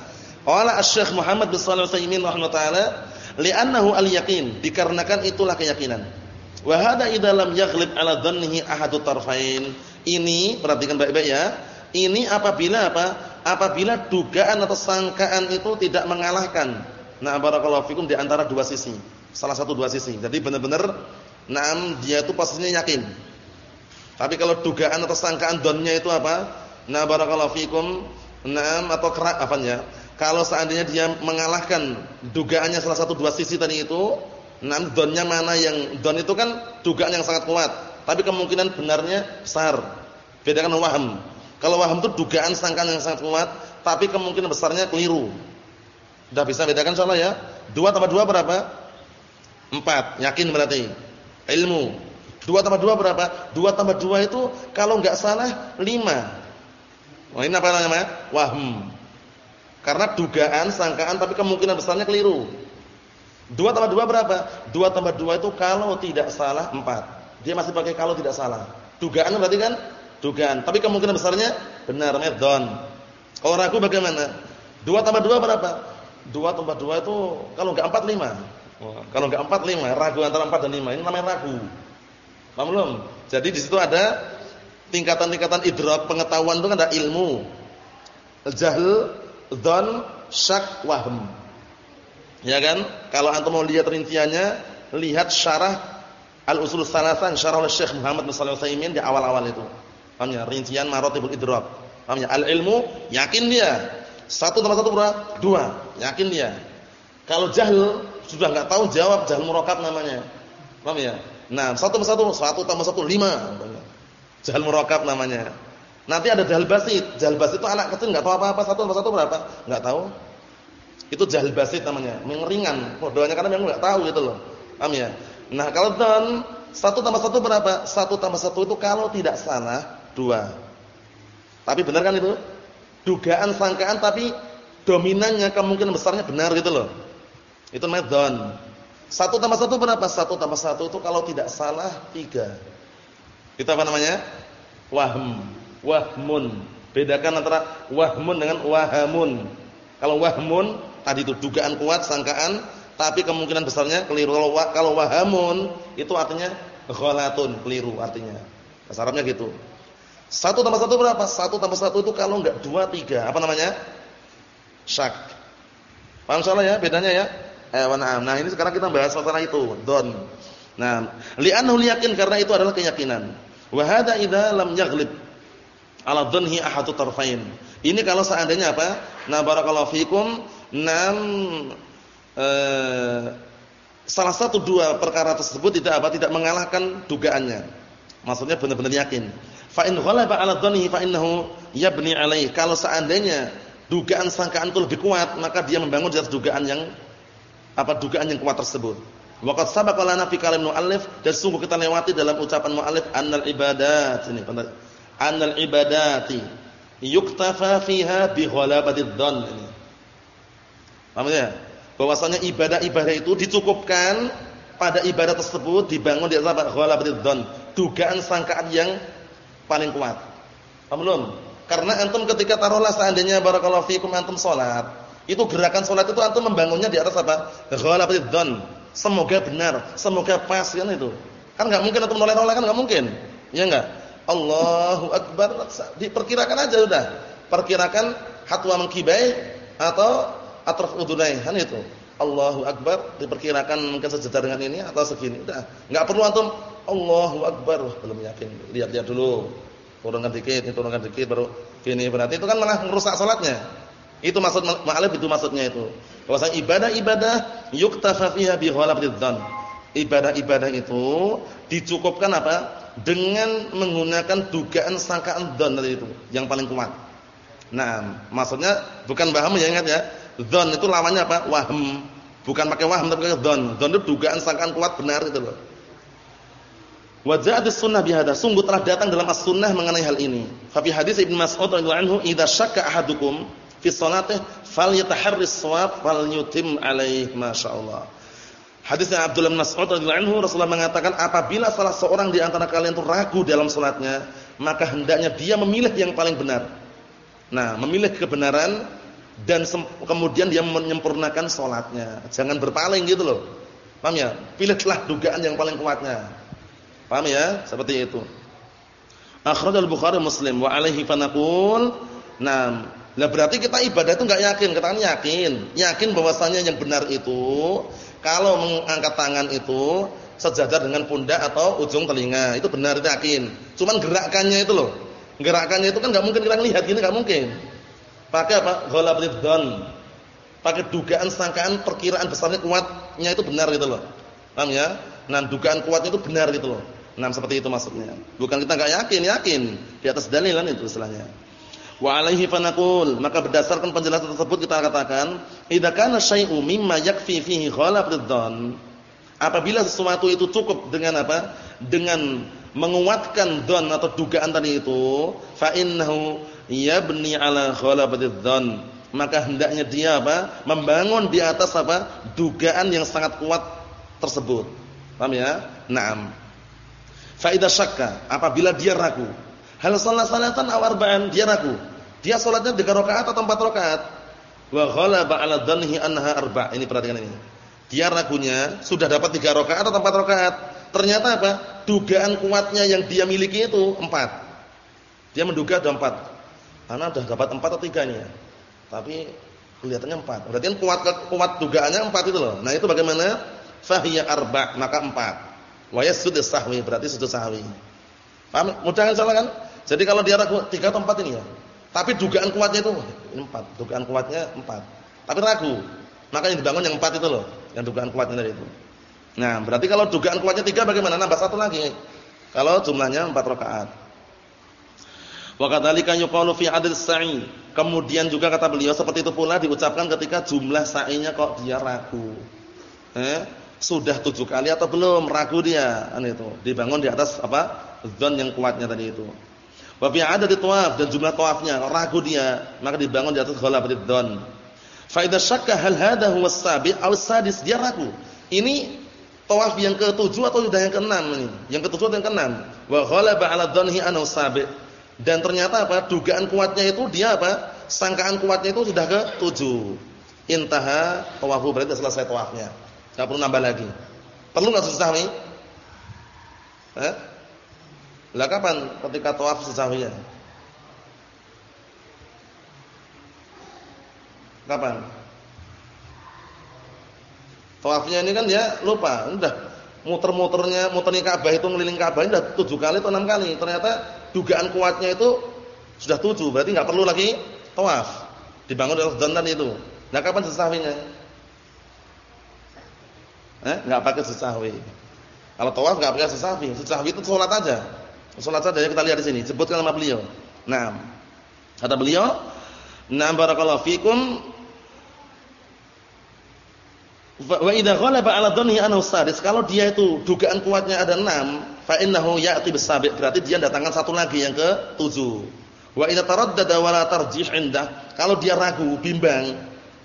Qala Asy-Syaikh Muhammad bin Shalih Al-Utsaimin rahimahutaala, li'annahu al-yaqin, dikarenakan itulah keyakinan. Wa hada idza lam yaghlib 'ala dhannihi ahadu tarfain. Ini perhatikan baik-baik ya. Ini apabila apa? Apabila dugaan atau sangkaan itu tidak mengalahkan. Nah, barakallahu fikum di antara dua sisi. Salah satu dua sisi. Jadi benar-benar Naam dia itu posisinya yakin. Tapi kalau dugaan atau sangkaan donnya itu apa? Nah barakallahu fikum. Naam atau kerak apanya? Kalau seandainya dia mengalahkan dugaannya salah satu dua sisi tadi itu, nah donnya mana yang don itu kan dugaan yang sangat kuat, tapi kemungkinan benarnya besar. Bedakan waham. Kalau waham itu dugaan sangkaan yang sangat kuat, tapi kemungkinan besarnya keliru. Sudah bisa bedakan insyaallah ya? Dua tambah dua berapa? Empat. Yakin berarti. Ilmu. Dua tambah dua berapa? Dua tambah dua itu kalau nggak salah lima. Wah ini apa namanya? Wahm. Karena dugaan, sangkaan, tapi kemungkinan besarnya keliru. 2 tambah 2 berapa? 2 tambah 2 itu kalau tidak salah 4. Dia masih pakai kalau tidak salah. Dugaan berarti kan? Dugaan. Tapi kemungkinan besarnya benar medon. Kalau ragu bagaimana? 2 tambah 2 berapa? 2 tambah 2 itu kalau enggak 4 5. Kalau enggak 4 5, ragu antara 4 dan 5. Ini namanya ragu. Paham belum? Jadi di situ ada tingkatan-tingkatan idrak pengetahuan itu kan ada ilmu. Jahl, dzan, syak, wahm. Ya kan? Kalau antum mau lihat rinciannya, lihat syarah Al-Usul Salasan syarah oleh Syekh Muhammad bin Shalih di awal-awal itu. Paham ya? Rincian maratibul idrak. Paham ya? Al-ilmu yakin dia. Satu tambah satu berapa? Dua. Yakin dia. Kalau jahil sudah enggak tahu jawab jahil murakab namanya. Paham ya? Nah, satu tambah satu, satu tambah satu lima. Jahil murakab namanya. Nanti ada jahil basit. Jahil basit itu anak kecil enggak tahu apa-apa, satu tambah satu berapa? Enggak tahu. Itu jahil basit namanya, mengeringan. Bodohnya karena memang enggak tahu gitu loh. Paham ya? Nah, kalau dan satu tambah satu berapa? Satu tambah satu itu kalau tidak salah dua. Tapi benar kan itu? Dugaan sangkaan tapi dominannya kemungkinan besarnya benar gitu loh. Itu medon. Satu tambah satu berapa? Satu tambah satu itu kalau tidak salah tiga. Itu apa namanya? Wahm. Wahmun. Bedakan antara wahmun dengan wahamun. Kalau wahmun tadi itu dugaan kuat, sangkaan, tapi kemungkinan besarnya keliru. Kalau kalau wahamun itu artinya ghalatun, keliru artinya. Bahasa Arabnya gitu. Satu tambah satu berapa? Satu tambah satu itu kalau enggak dua, tiga. Apa namanya? Syak. Paham salah ya? Bedanya ya? Eh, nah ini sekarang kita bahas masalah itu. Don. Nah, li'annahu yakin karena itu adalah keyakinan. Wa hadza idza lam ala dhanhi ahadu tarfain. Ini kalau seandainya apa? Nah, barakallahu fikum nam eh, salah satu dua perkara tersebut tidak apa? Tidak mengalahkan dugaannya. Maksudnya benar-benar yakin. Fa in ghalaba 'ala dhanhi fa innahu yabni 'alaihi. Kalau seandainya dugaan sangkaan itu lebih kuat, maka dia membangun di dugaan yang apa dugaan yang kuat tersebut. Waqad sabaqa lana fi kalam muallif dan sungguh kita lewati dalam ucapan muallif annal ibadat ini annal ibadati yuktafa fiha bi ghalabatid ini. Paham ya? Bahwasanya ibadah-ibadah itu dicukupkan pada ibadah tersebut dibangun di atas ghalabatid dhann, dugaan sangkaan yang paling kuat. Paham belum? Karena antum ketika taruhlah seandainya barakallahu fikum antum salat, itu gerakan salat itu antum membangunnya di atas apa? Ghalabatid dhann. Semoga benar, semoga pas kan itu. Kan enggak mungkin antum noleh-noleh kan enggak mungkin. Ya enggak? Allahu akbar diperkirakan aja udah. Perkirakan hatwa mengkibai atau atraf udunai kan itu. Allahu akbar diperkirakan mungkin sejajar dengan ini atau segini. Udah, enggak perlu antum Allahu akbar belum yakin. Lihat-lihat dulu. Turunkan dikit, turunkan dikit baru gini berarti itu kan malah merusak salatnya. Itu maksud ma'alif itu maksudnya itu. Bahwasanya ibadah-ibadah yuktafa fiha bi Ibadah-ibadah itu dicukupkan apa? Dengan menggunakan dugaan sangkaan dzan tadi itu yang paling kuat. Nah, maksudnya bukan waham ya ingat ya. Dzan itu lawannya apa? Waham. Bukan pakai waham tapi pakai dzan. Itu dugaan sangkaan kuat benar itu loh. Wa ja'at sunnah bihada. Sungguh telah datang dalam as-sunnah mengenai hal ini. Fa fi hadis Ibnu Mas'ud radhiyallahu anhu, "Idza syakka ahadukum fi shalatih falyataharris shawab falyutim alaihi masyaallah." Hadisnya Abdullah bin Mas'ud radhiyallahu anhu Rasulullah mengatakan apabila salah seorang di antara kalian itu ragu dalam salatnya, maka hendaknya dia memilih yang paling benar. Nah, memilih kebenaran dan kemudian dia menyempurnakan salatnya. Jangan berpaling gitu loh. Paham ya? Pilihlah dugaan yang paling kuatnya. Paham ya? Seperti itu. Akhrajal Bukhari Muslim wa alaihi fanaqul. Nah, lah berarti kita ibadah itu enggak yakin, katakan yakin. Yakin bahwasanya yang benar itu kalau mengangkat tangan itu sejajar dengan pundak atau ujung telinga, itu benar itu yakin. Cuman gerakannya itu loh. Gerakannya itu kan enggak mungkin kita lihat gini enggak mungkin. Pakai apa? Ghalabul dzan. Pakai dugaan sangkaan perkiraan besarnya kuatnya itu benar gitu loh. Paham ya? Nah, dugaan kuatnya itu benar gitu loh. Nah, seperti itu maksudnya. Bukan kita enggak yakin, yakin. Di atas dalilan itu istilahnya. Wa alaihi fanaqul, maka berdasarkan penjelasan tersebut kita katakan, idza kana syai'u mimma yakfi fihi dzan. Apabila sesuatu itu cukup dengan apa? Dengan menguatkan dzan atau dugaan tadi itu, fa innahu yabni ala ghalabud dzan. maka hendaknya dia apa? Membangun di atas apa? dugaan yang sangat kuat tersebut. Paham ya? Naam. Fa idza syakka, apabila dia ragu, hal salat salatan aw arba'an, dia ragu. Dia salatnya 3 rakaat atau 4 rakaat. Wa ghalaba 'ala dhannihi annaha arba'. Ini perhatikan ini. Dia ragunya sudah dapat 3 rakaat atau 4 rakaat. Ternyata apa? Dugaan kuatnya yang dia miliki itu 4. Dia menduga ada 4. Karena sudah dapat 4 atau 3 nih. Tapi kelihatannya empat. Berarti kan kuat kuat dugaannya empat itu loh. Nah itu bagaimana? Fahiya arba maka empat. Wa yasjud sahwi berarti sujud sahwi. Paham? Mudah kan salah kan? Jadi kalau dia ragu tiga atau empat ini ya. Tapi dugaan kuatnya itu empat. Dugaan kuatnya empat. Tapi ragu. Maka yang dibangun yang empat itu loh. Yang dugaan kuatnya dari itu. Nah berarti kalau dugaan kuatnya tiga bagaimana? Nambah satu lagi. Kalau jumlahnya empat rakaat. Wa kadzalika yuqalu fi adil sa'i. Kemudian juga kata beliau seperti itu pula diucapkan ketika jumlah sa'inya kok dia ragu. Eh, sudah tujuh kali atau belum? Ragu dia. Kan itu. Dibangun di atas apa? Dzan yang kuatnya tadi itu. Wa fi adad tawaf dan jumlah tawafnya ragu dia, maka dibangun di atas ghalabat dzan. Fa idza syakka hal hadha huwa as-sadis dia ragu. Ini tawaf yang ke-7 atau sudah yang ke-6 ini? Yang ke-7 atau yang ke-6? Wa ghalaba 'ala dhanhi annahu sabi'. Dan ternyata apa? Dugaan kuatnya itu dia apa? Sangkaan kuatnya itu sudah ke tujuh. Intaha tawafu berarti selesai tawafnya. Enggak perlu nambah lagi. Perlu enggak susah nih? Eh? Lah kapan ketika tawaf sesahwinya? Kapan? Tawafnya ini kan dia lupa, udah muter-muternya, muternya Ka'bah itu ngeliling Ka'bah udah tujuh kali atau enam kali. Ternyata dugaan kuatnya itu sudah tujuh, berarti nggak perlu lagi tawaf. Dibangun dalam dandan itu. Nah kapan sesahwinya? Eh, nggak pakai sesahwi. Kalau tawaf nggak pakai sesahwi. Sesahwi itu sholat aja. Sholat saja ya kita lihat di sini. Sebutkan nama beliau. Nah, kata beliau, "Nah barakallahu fikum Wa idza ghalaba 'ala dhanni annahu sadis, kalau dia itu dugaan kuatnya ada 6, fa innahu ya'ti bisabi' berarti dia datangkan satu lagi yang ke 7. Wa idza taraddada wa la tarjih indah, kalau dia ragu, bimbang,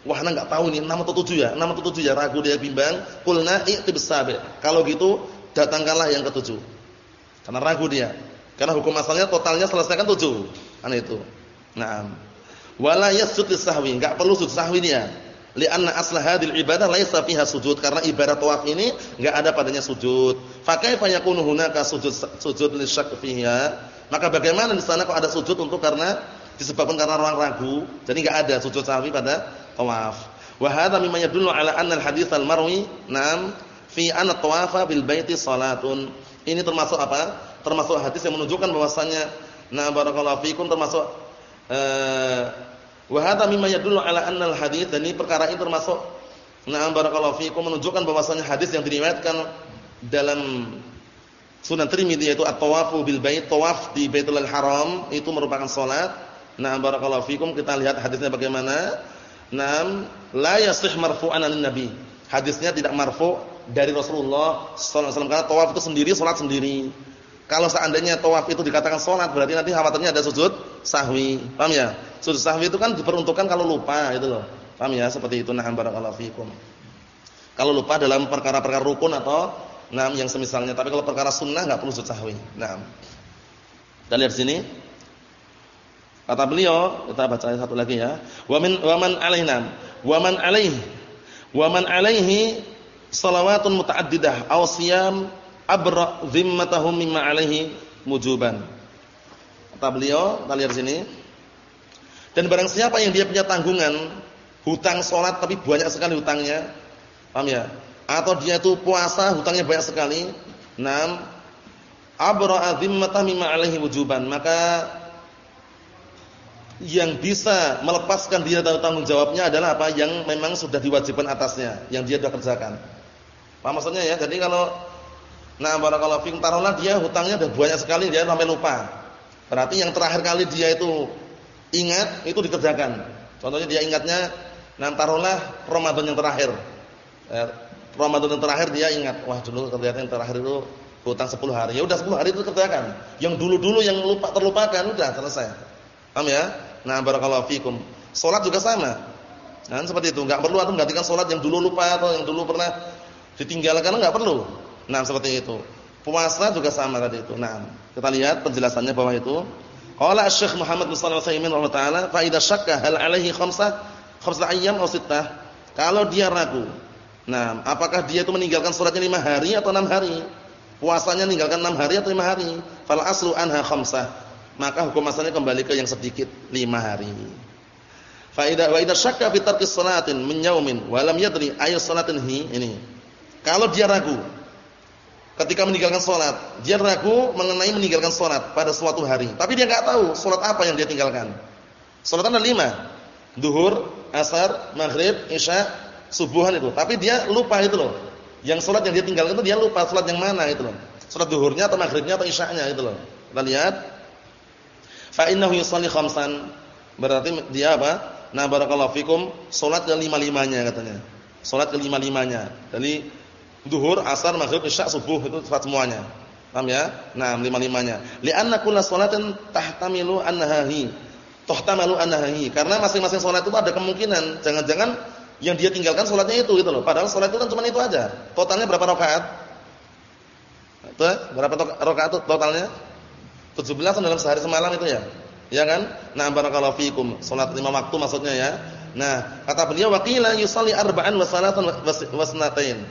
wah ana enggak tahu ini 6 atau 7 ya, 6 atau 7 ya, ragu dia bimbang, qulna i'ti bisabi'. Kalau gitu datangkanlah yang ke-7. Karena ragu dia. Karena hukum asalnya totalnya selesaikan 7. Kan itu. Naam. Wala yasjud lisahwi, enggak perlu sujud sahwi dia li'anna asla hadhil ibadah laisa fiha sujud karena ibadah tawaf ini enggak ada padanya sujud. Fa kaifa yakunu hunaka sujud sujud li fiha? Maka bagaimana di sana kok ada sujud untuk karena disebabkan karena orang ragu, jadi enggak ada sujud sahwi pada tawaf. Wa hadha mimma ala anna al-hadits al-marwi nam fi anna tawafa bil baiti salatun. Ini termasuk apa? Termasuk hadis yang menunjukkan bahwasanya na barakallahu fikum termasuk uh, Wa hadza mimma yadullu ala anna al-hadits dan ini perkara ini termasuk na'am barakallahu fiikum menunjukkan bahwasanya hadis yang diriwayatkan dalam Sunan Tirmidzi yaitu at-tawafu bil bait, tawaf di Baitul Haram itu merupakan salat. Na'am barakallahu fiikum kita lihat hadisnya bagaimana. Naam la yasih marfu'an an nabi. Hadisnya tidak marfu' dari Rasulullah sallallahu alaihi wasallam karena tawaf itu sendiri, salat sendiri. Kalau seandainya tawaf itu dikatakan salat berarti nanti khawatirnya ada sujud sahwi. Paham ya? Sujud sahwi itu kan diperuntukkan kalau lupa itu loh. Paham ya? Seperti itu nah barakallahu fikum. Kalau lupa dalam perkara-perkara rukun atau nah yang semisalnya, tapi kalau perkara sunnah enggak perlu sujud sahwi. Nah. Kita lihat sini. Kata beliau, kita baca satu lagi ya. Wa min wa man wa man alaihi wa man alaihi salawatun mutaaddidah aw siyam abra zimmatahum mimma alaihi mujuban. Kata beliau, kita lihat sini. Dan barang siapa yang dia punya tanggungan hutang salat tapi banyak sekali hutangnya. Paham ya? Atau dia itu puasa hutangnya banyak sekali. Naam. Abra zimmatah mimma alaihi wujuban. Maka yang bisa melepaskan dia dari tanggung jawabnya adalah apa? Yang memang sudah diwajibkan atasnya, yang dia sudah kerjakan. Paham maksudnya ya? Jadi kalau Nah, barakallahu fiikum taruhlah dia hutangnya udah banyak sekali dia sampai lupa. Berarti yang terakhir kali dia itu ingat itu dikerjakan. Contohnya dia ingatnya nah taruhlah Ramadan yang terakhir. Eh, Ramadan yang terakhir dia ingat, wah dulu ternyata yang terakhir itu hutang 10 hari. Ya udah 10 hari itu kerjakan. Yang dulu-dulu yang lupa terlupakan udah selesai. Paham ya? Nah, barakallahu fiikum. Salat juga sama. Nah, seperti itu, enggak perlu atau menggantikan salat yang dulu lupa atau yang dulu pernah ditinggalkan enggak perlu. Nah, seperti itu. Puasa juga sama tadi itu. Nah, kita lihat penjelasannya bahwa itu Qala Syekh Muhammad bin Shalih Al-Utsaimin rahimahullah fa idza syakka hal alaihi khamsah ayyam aw sittah. Kalau dia ragu. Nah, apakah dia itu meninggalkan salatnya 5 hari atau 6 hari? Puasanya meninggalkan 6 hari atau 5 hari? Fal aslu anha khamsah. Maka hukum asalnya kembali ke yang sedikit 5 hari. Fa idza wa idza syakka fi tarki salatin min yaumin wa lam yadri ayu salatin hi ini. Kalau dia ragu ketika meninggalkan sholat. Dia ragu mengenai meninggalkan sholat pada suatu hari. Tapi dia nggak tahu sholat apa yang dia tinggalkan. Sholat ada lima. Duhur, asar, maghrib, isya, subuhan itu. Tapi dia lupa itu loh. Yang sholat yang dia tinggalkan itu dia lupa sholat yang mana itu loh. Sholat duhurnya atau maghribnya atau isyanya itu loh. Kita lihat. Fa'innahu yusalli khamsan. Berarti dia apa? Nah barakallahu fikum. Sholat ke lima-limanya katanya. Sholat ke lima-limanya. Jadi Duhur, asar, maghrib, isya, subuh itu sifat semuanya. Paham ya? Nah, lima-limanya. Li'anna kullu sholatin tahtamilu annahi. Tahtamilu annahi. Karena masing-masing salat itu ada kemungkinan jangan-jangan yang dia tinggalkan salatnya itu gitu loh. Padahal salat itu kan cuma itu aja. Totalnya berapa rakaat? Itu berapa rakaat totalnya? 17 dalam sehari semalam itu ya. Ya kan? Nah, barakallahu fikum. Salat lima waktu maksudnya ya. Nah, kata beliau waqila yusalli arba'an wa salatan wa sunatain.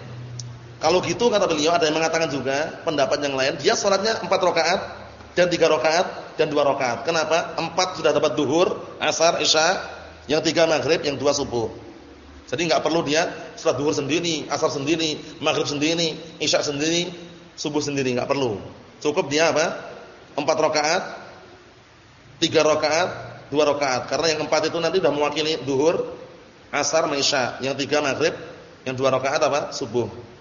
Kalau gitu kata beliau ada yang mengatakan juga pendapat yang lain, dia sholatnya empat rakaat dan tiga rakaat dan dua rakaat. Kenapa? Empat sudah dapat duhur, asar, isya, yang tiga maghrib, yang dua subuh. Jadi nggak perlu dia sholat duhur sendiri, asar sendiri, maghrib sendiri, isya sendiri, subuh sendiri, nggak perlu. Cukup dia apa? Empat rakaat, tiga rakaat, dua rakaat. Karena yang empat itu nanti sudah mewakili duhur, asar, isya. Yang tiga maghrib, yang dua rakaat apa? Subuh.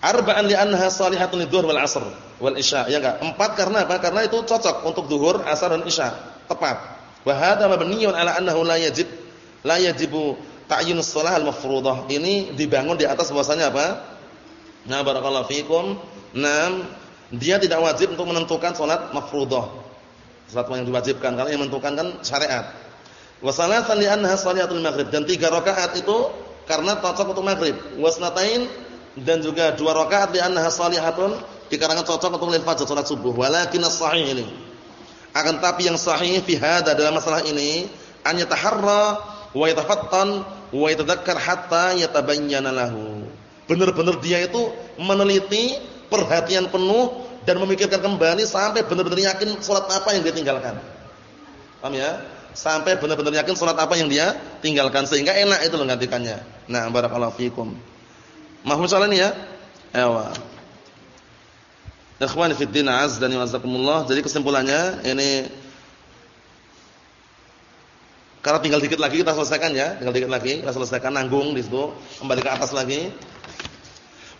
Arba'an li'annaha salihatun lidzuhur wal 'asr wal isya. Ya enggak? Empat karena apa? Karena itu cocok untuk zuhur, asar dan isya. Tepat. Wa hadha mabniyyun 'ala annahu la yajib la yajibu ta'yinus shalah al-mafruḍah. Ini dibangun di atas bahwasanya apa? Nah, barakallahu fikum. Naam, dia tidak wajib untuk menentukan salat mafruḍah. Salat yang diwajibkan karena yang menentukan kan syariat. Wa salatan li'annaha shalihatul maghrib dan tiga rakaat itu karena cocok untuk maghrib. Wasnatain dan juga dua rakaat di annaha salihatun dikarenakan cocok untuk lil fajr salat subuh. Walakin as-sahih ini. Akan tapi yang sahih fi hada dalam masalah ini an yataharra wa yatafattan wa yatadhakkar hatta yatabayyana lahu. Benar-benar dia itu meneliti perhatian penuh dan memikirkan kembali sampai benar-benar yakin salat apa yang dia tinggalkan. Paham ya? Sampai benar-benar yakin salat apa yang dia tinggalkan. Sehingga enak itu loh gantikannya. Nah barakallahu fikum Mahfum soal ini ya? Ewa. Ikhwan fi din azdan wa jazakumullah. Jadi kesimpulannya ini karena tinggal dikit lagi kita selesaikan ya, tinggal dikit lagi kita selesaikan nanggung di situ, kembali ke atas lagi.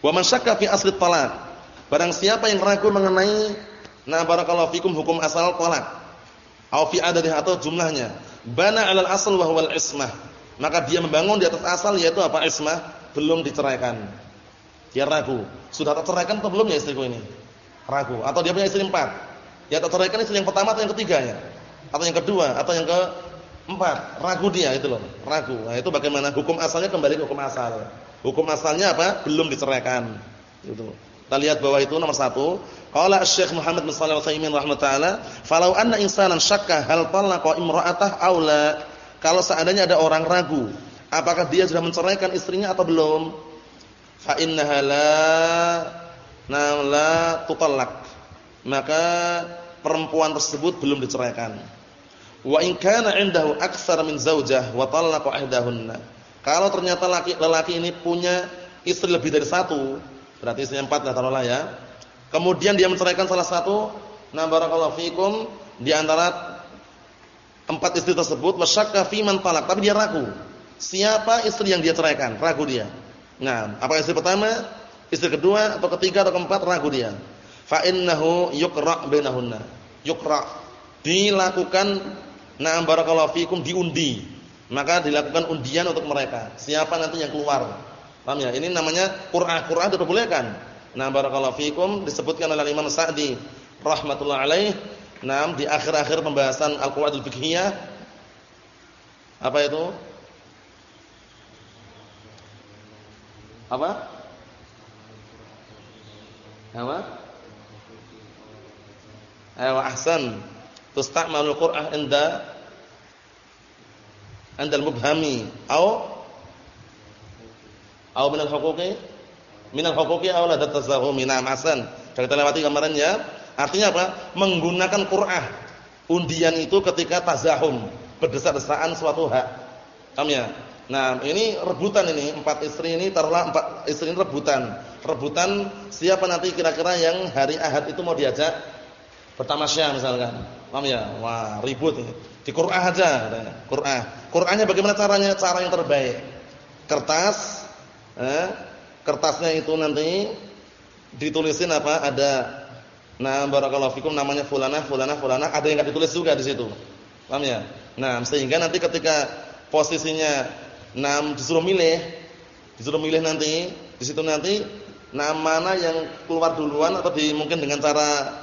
Wa man syakka fi asli talaq. Barang siapa yang ragu mengenai na barakallahu fikum hukum asal talak. Au fi adadih atau jumlahnya. Bana 'alal asl wa huwal ismah. Maka dia membangun di atas asal yaitu apa? Ismah belum diceraikan. Dia ragu, sudah tak ceraikan atau belum ya istriku ini? Ragu. Atau dia punya istri empat. Dia tak ceraikan istri yang pertama atau yang ketiganya? Atau yang kedua atau yang keempat? Ragu dia itu loh, ragu. Nah, itu bagaimana hukum asalnya kembali ke hukum asal. Hukum asalnya apa? Belum diceraikan. Itu. Kita lihat bahwa itu nomor satu. Qala Syekh Muhammad bin Shalih Al-Utsaimin rahimahutaala, "Falau anna insanan syakka hal talaqa imra'atah aw la." Kalau seandainya ada orang ragu apakah dia sudah menceraikan istrinya atau belum? Fa innaha la la tutallaq. Maka perempuan tersebut belum diceraikan. Wa in kana 'indahu aktsar min zaujah wa talaqa ihdahunna. Kalau ternyata laki lelaki ini punya istri lebih dari satu, berarti istrinya empat lah taruhlah ya. Kemudian dia menceraikan salah satu, na barakallahu fikum di antara empat istri tersebut wasyakka fi man talaq, tapi dia ragu siapa istri yang dia ceraikan, ragu dia. Nah, apa istri pertama, istri kedua atau ketiga atau keempat ragu dia. Fa innahu yuqra' bainahunna. Yuqra' dilakukan na'am barakallahu fikum diundi. Maka dilakukan undian untuk mereka. Siapa nanti yang keluar. Paham ya? Ini namanya qur'ah. Qur'ah diperbolehkan. Nah, barakallahu fikum disebutkan oleh Imam Sa'di rahmatullah alaih. Nah, di akhir-akhir pembahasan Al-Qawaidul Fiqhiyah Apa itu? Apa? Apa? Ayo ahsan. Tusta'malul Qur'an inda mubhami au au min al-huquqi min al-huquqi aw la tatazahumi na'am ahsan. Sudah kita lewati gambarannya. Artinya apa? Menggunakan Qur'an. Undian itu ketika tazahum, berdesak-desakan suatu hak. Paham ya? Nah, ini rebutan ini, empat istri ini taruhlah empat istri ini rebutan. Rebutan siapa nanti kira-kira yang hari Ahad itu mau diajak bertamasya misalkan. Paham ya? Wah, ribut ini. Di Qur'an aja. Qur'an. Qur'annya bagaimana caranya? Cara yang terbaik. Kertas eh, kertasnya itu nanti ditulisin apa? Ada nah barakallahu fikum namanya fulanah, fulanah, fulanah, ada yang enggak ditulis juga di situ. Paham ya? Nah, sehingga nanti ketika posisinya Nah, disuruh milih, disuruh milih nanti, di situ nanti nama mana yang keluar duluan atau di mungkin dengan cara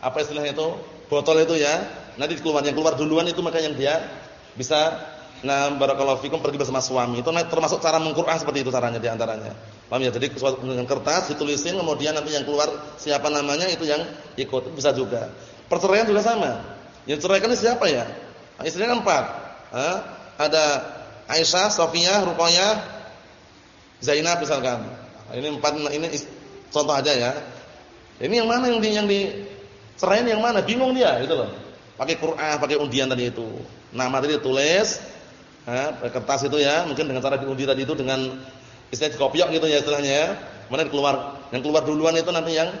apa istilahnya itu? Botol itu ya. Nanti keluar yang keluar duluan itu maka yang dia bisa nah barakallahu fikum pergi bersama suami. Itu termasuk cara mengqur'an seperti itu caranya di antaranya. Paham ya? Jadi dengan kertas ditulisin kemudian nanti yang keluar siapa namanya itu yang ikut bisa juga. Perceraian juga sama. Yang ceraikan ini siapa ya? Istrinya kan empat. Hah? Ada Aisyah, Sofiyah, Ruqayyah, Zainab misalkan. Ini empat ini contoh aja ya. Ini yang mana yang di yang di serain yang mana? Bingung dia gitu loh. Pakai Quran, pakai undian tadi itu. Nama tadi ditulis, ha, kertas itu ya, mungkin dengan cara diundi tadi itu dengan istilah kopiok gitu ya istilahnya. Kemudian keluar yang keluar duluan itu nanti yang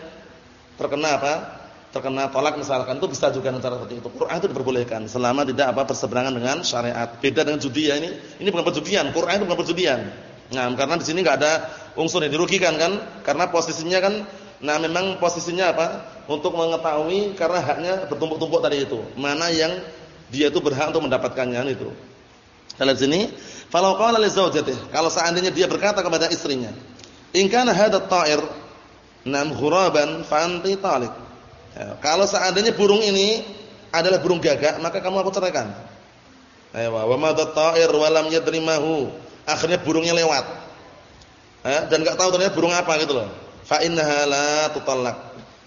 terkena apa? Terkena tolak misalkan itu bisa juga cara seperti itu. Quran itu diperbolehkan selama tidak apa berseberangan dengan syariat. Beda dengan judi ya ini. Ini bukan perjudian. Quran itu bukan perjudian. Nah, karena di sini enggak ada unsur yang dirugikan kan? Karena posisinya kan nah memang posisinya apa? Untuk mengetahui karena haknya bertumpuk-tumpuk tadi itu. Mana yang dia itu berhak untuk mendapatkannya itu. Kita lihat sini, falau qala li zawjatihi, kalau seandainya dia berkata kepada istrinya, "In kana hadha at-ta'ir nam ghuraban fa anti talik." Ya, kalau seandainya burung ini adalah burung gagak, maka kamu aku ceraikan. Ayo, wa madza ta'ir wa lam yadrimahu. Akhirnya burungnya lewat. Eh, dan enggak tahu ternyata burung apa gitu loh. Fa innaha la tutallaq.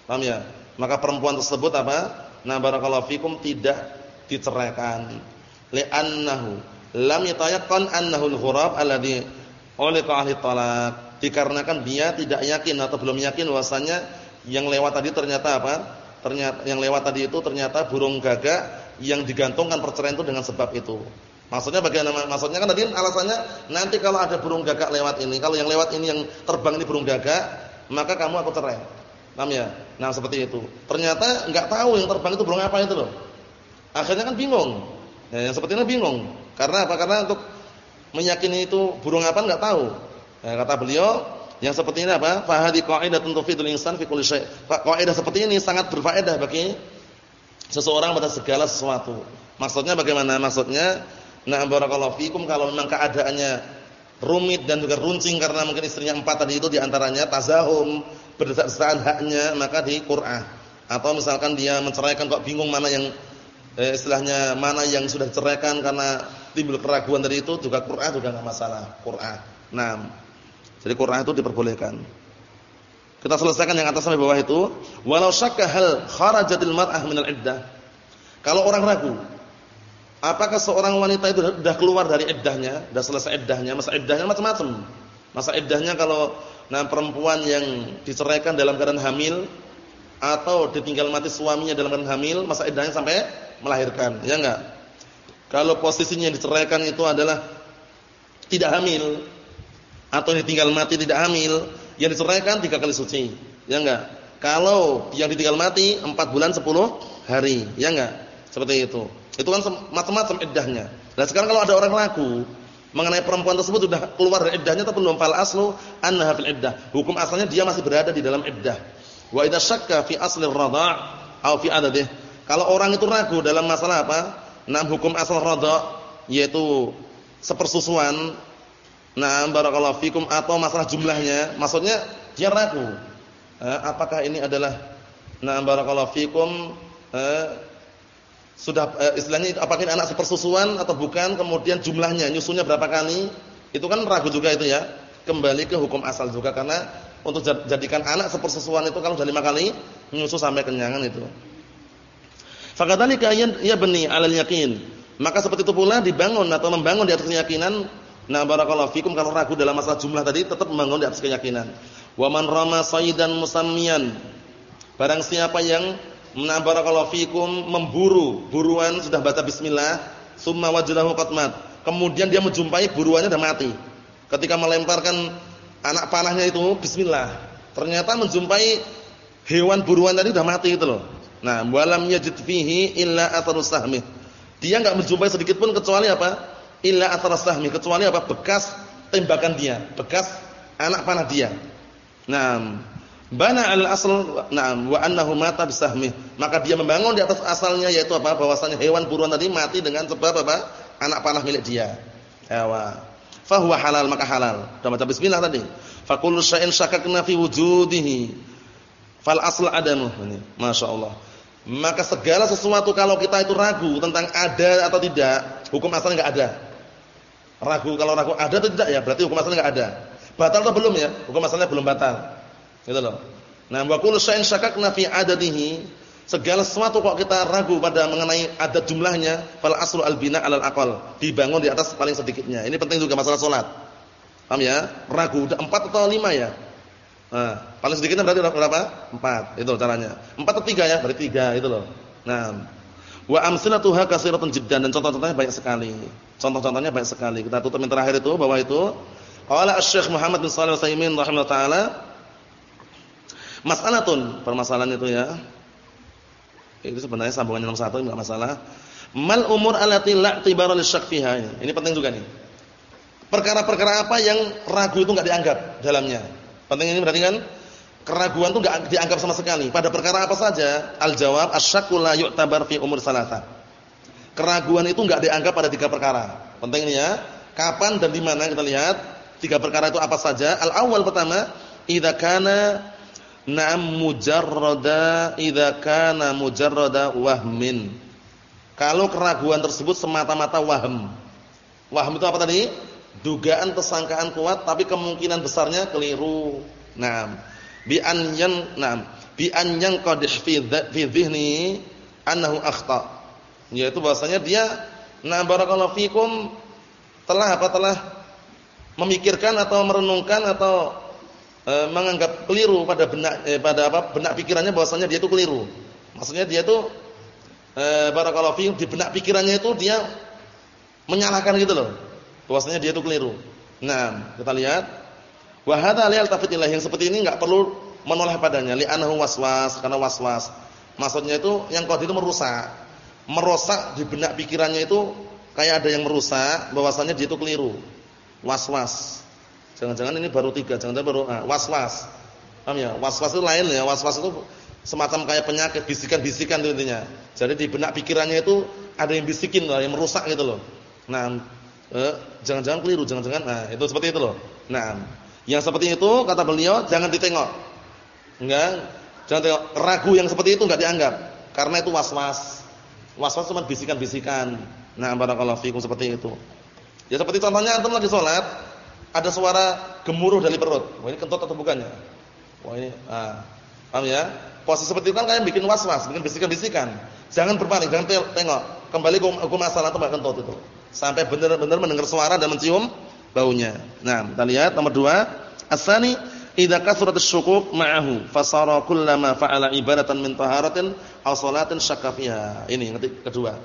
Paham ya? Maka perempuan tersebut apa? Na barakallahu fikum tidak diceraikan. Li'annahu lam yatayaqqan annahu al-ghurab alladhi ulqa ahli talaq. Dikarenakan dia tidak yakin atau belum yakin bahwasanya yang lewat tadi ternyata apa? Ternyata yang lewat tadi itu ternyata burung gagak yang digantungkan perceraian itu dengan sebab itu. Maksudnya bagaimana? Maksudnya kan tadi alasannya nanti kalau ada burung gagak lewat ini, kalau yang lewat ini yang terbang ini burung gagak, maka kamu aku cerai. Paham ya? Nah, seperti itu. Ternyata enggak tahu yang terbang itu burung apa itu loh. Akhirnya kan bingung. Ya, yang seperti ini bingung. Karena apa? Karena untuk meyakini itu burung apa enggak tahu. Ya, kata beliau, yang seperti ini apa? Fahadi qaidatun tufidul insan fi kulli syai'. Kaidah seperti ini sangat berfaedah bagi seseorang pada segala sesuatu. Maksudnya bagaimana? Maksudnya nah barakallahu fikum kalau memang keadaannya rumit dan juga runcing karena mungkin istrinya empat tadi itu di antaranya tazahum, berdesak-desakan haknya, maka di Qur'an. Atau misalkan dia menceraikan kok bingung mana yang eh, istilahnya mana yang sudah diceraikan karena timbul keraguan dari itu juga Qur'an juga enggak masalah, Qur'an. Nah, jadi Quran itu diperbolehkan. Kita selesaikan yang atas sampai bawah itu. Walau syakka hal kharajatil mar'ah minal iddah. Kalau orang ragu, apakah seorang wanita itu sudah keluar dari iddahnya, sudah selesai iddahnya, masa iddahnya macam-macam. Masa iddahnya kalau nah perempuan yang diceraikan dalam keadaan hamil atau ditinggal mati suaminya dalam keadaan hamil, masa iddahnya sampai melahirkan, ya enggak? Kalau posisinya diceraikan itu adalah tidak hamil, atau ditinggal mati tidak hamil, yang diceraikan tiga kali suci. Ya enggak? Kalau yang ditinggal mati empat bulan sepuluh hari, ya enggak? Seperti itu. Itu kan macam-macam iddahnya. Dan sekarang kalau ada orang laku mengenai perempuan tersebut sudah keluar dari iddahnya atau belum fal aslu annaha fil iddah. Hukum asalnya dia masih berada di dalam iddah. Wa idza syakka fi asli ar-radha' aw fi adadih. Kalau orang itu ragu dalam masalah apa? Nah, hukum asal radha' yaitu sepersusuan Nah, barakallahu fikum atau masalah jumlahnya, maksudnya dia ragu. Eh, apakah ini adalah nah barakallahu fikum eh, sudah e, istilahnya apakah ini anak sepersusuan atau bukan, kemudian jumlahnya, nyusunya berapa kali, itu kan ragu juga itu ya. Kembali ke hukum asal juga karena untuk jadikan anak sepersusuan itu kalau sudah lima kali nyusu sampai kenyangan itu. Fakadzalika ya bani alal yakin. Maka seperti itu pula dibangun atau membangun di atas keyakinan. Nah barakallahu fikum kalau ragu dalam masalah jumlah tadi tetap membangun di atas keyakinan. Wa man rama sayyidan musammiyan. Barang siapa yang nah barakallahu fikum memburu buruan sudah baca bismillah, summa wajadahu qatmat. Kemudian dia menjumpai buruannya sudah mati. Ketika melemparkan anak panahnya itu bismillah. Ternyata menjumpai hewan buruan tadi sudah mati itu loh. Nah, walam yajid fihi illa atharus sahmi. Dia enggak menjumpai sedikit pun kecuali apa? Illa atharus sahmi, kecuali apa? Bekas tembakan dia, bekas anak panah dia. Nah, bana al-asl na'am wa annahu mata bisahmi. Maka dia membangun di atas asalnya yaitu apa? Bahwasanya hewan buruan tadi mati dengan sebab apa? Anak panah milik dia. Ewa. Fahuwa halal maka halal. Sudah baca bismillah tadi. Faqul syai'in syakakna fi wujudihi. Fal asl adamu. Ini, Masya Allah. Maka segala sesuatu kalau kita itu ragu tentang ada atau tidak, hukum asalnya enggak ada. Ragu kalau ragu ada atau tidak ya, berarti hukum asalnya enggak ada. Batal atau belum ya? Hukum asalnya belum batal. Gitu loh. Nah, wa kullu syai'in syakakna fi adadihi. Segala sesuatu kok kita ragu pada mengenai adat jumlahnya, fal aslu al bina alal aqal. Dibangun di atas paling sedikitnya. Ini penting juga masalah salat. Paham ya? Ragu udah 4 atau 5 ya? Nah, paling sedikitnya berarti berapa? Empat. Itu caranya. Empat atau tiga ya? Berarti tiga itu loh. Nah, wa amsilatuha katsiratun jiddan dan contoh-contohnya banyak sekali. Contoh-contohnya banyak sekali. Kita tutup yang terakhir itu bahwa itu qala Asy-Syaikh Muhammad bin Shalih Al-Utsaimin rahimahullah taala mas'alatun permasalahan itu ya. Itu sebenarnya sambungan nomor satu enggak masalah. Mal umur allati la tibara lisyak fiha. Ini penting juga nih. Perkara-perkara apa yang ragu itu enggak dianggap dalamnya. Penting ini berarti kan keraguan itu enggak dianggap sama sekali. Pada perkara apa saja? Al-jawab asyakku la yu'tabar fi umur salata. Keraguan itu enggak dianggap pada tiga perkara. Penting ini ya. Kapan dan di mana kita lihat tiga perkara itu apa saja? Al-awwal pertama, idza kana na'am mujarrada idza kana mujarrada wahmin. Kalau keraguan tersebut semata-mata waham. Waham itu apa tadi? dugaan tersangkaan kuat tapi kemungkinan besarnya keliru. Naam. Bi an yan naam, bi an yanqadih fi fi dhihni annahu akhta. Yaitu bahasanya dia na barakallahu fikum telah apa telah memikirkan atau merenungkan atau e, menganggap keliru pada benak e, pada apa benak pikirannya bahwasanya dia itu keliru. Maksudnya dia itu e, barakallahu fikum di benak pikirannya itu dia menyalahkan gitu loh bahwasanya dia itu keliru. Nah, kita lihat wa hadza la yaltafit yang seperti ini enggak perlu menoleh padanya li'annahu waswas karena waswas. Maksudnya itu yang qad itu merusak. Merusak di benak pikirannya itu kayak ada yang merusak bahwasanya dia itu keliru. Waswas. Jangan-jangan ini baru tiga, jangan-jangan baru ah, waswas. Paham ya? Waswas itu lain ya. Waswas itu semacam kayak penyakit, bisikan-bisikan itu intinya. Jadi di benak pikirannya itu ada yang bisikin lah, yang merusak gitu loh. Nah, Eh, jangan-jangan keliru, jangan-jangan nah itu seperti itu loh. Nah, yang seperti itu kata beliau jangan ditengok. Enggak, jangan tengok. Ragu yang seperti itu enggak dianggap karena itu was-was. Was-was cuma bisikan-bisikan. Nah, barakallahu fikum seperti itu. Ya seperti contohnya antum lagi sholat, ada suara gemuruh dari perut. Wah, ini kentut atau bukannya? Wah, ini ah. Paham ya? Posisi seperti itu kan kayak bikin was-was, bikin bisikan-bisikan. Jangan berpaling, jangan tengok. Kembali ke hukum asal atau kentut itu sampai benar-benar mendengar suara dan mencium baunya. Nah, kita lihat nomor dua. Asani idza kasrat asy-syukuk ma'ahu fasara kullama fa'ala ibadatan min taharatin aw salatin syakka. Ini ngerti kedua.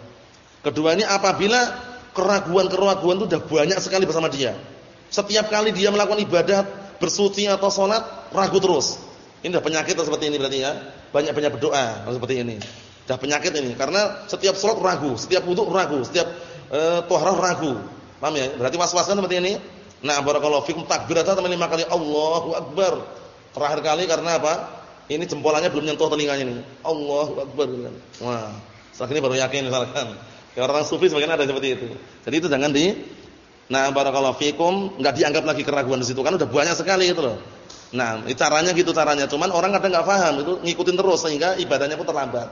Kedua ini apabila keraguan-keraguan itu sudah banyak sekali bersama dia. Setiap kali dia melakukan ibadah bersuci atau salat ragu terus. Ini sudah penyakit seperti ini berarti ya. Banyak-banyak berdoa seperti ini. Sudah penyakit ini karena setiap salat ragu, setiap wudu ragu, setiap eh ragu. Paham ya? Berarti was-was kan seperti ini. Nah, barakallahu fikum takbir atau lima kali Allahu akbar. Terakhir kali karena apa? Ini jempolannya belum nyentuh telinganya ini. Allahu akbar. Wah, setelah ini baru yakin misalkan. Ya orang sufi sebagian ada seperti itu. Jadi itu jangan di Nah, barakallahu fikum enggak dianggap lagi keraguan di situ kan udah banyak sekali itu loh. Nah, caranya gitu caranya. Cuman orang kadang enggak paham itu ngikutin terus sehingga ibadahnya pun terlambat.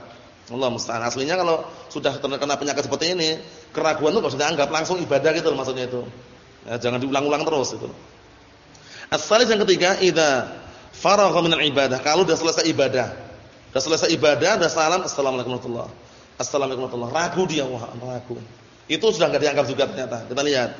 Allah musta'an. Aslinya kalau sudah terkena penyakit seperti ini, keraguan itu enggak usah dianggap, langsung ibadah gitu loh maksudnya itu. Ya, jangan diulang-ulang terus itu. As-salis yang ketiga, idza faragha minal ibadah. Kalau sudah selesai ibadah. Sudah selesai ibadah, sudah salam, assalamualaikum warahmatullahi Assalamualaikum warahmatullahi Ragu dia, wah, ragu. Itu sudah enggak dianggap juga ternyata. Kita lihat.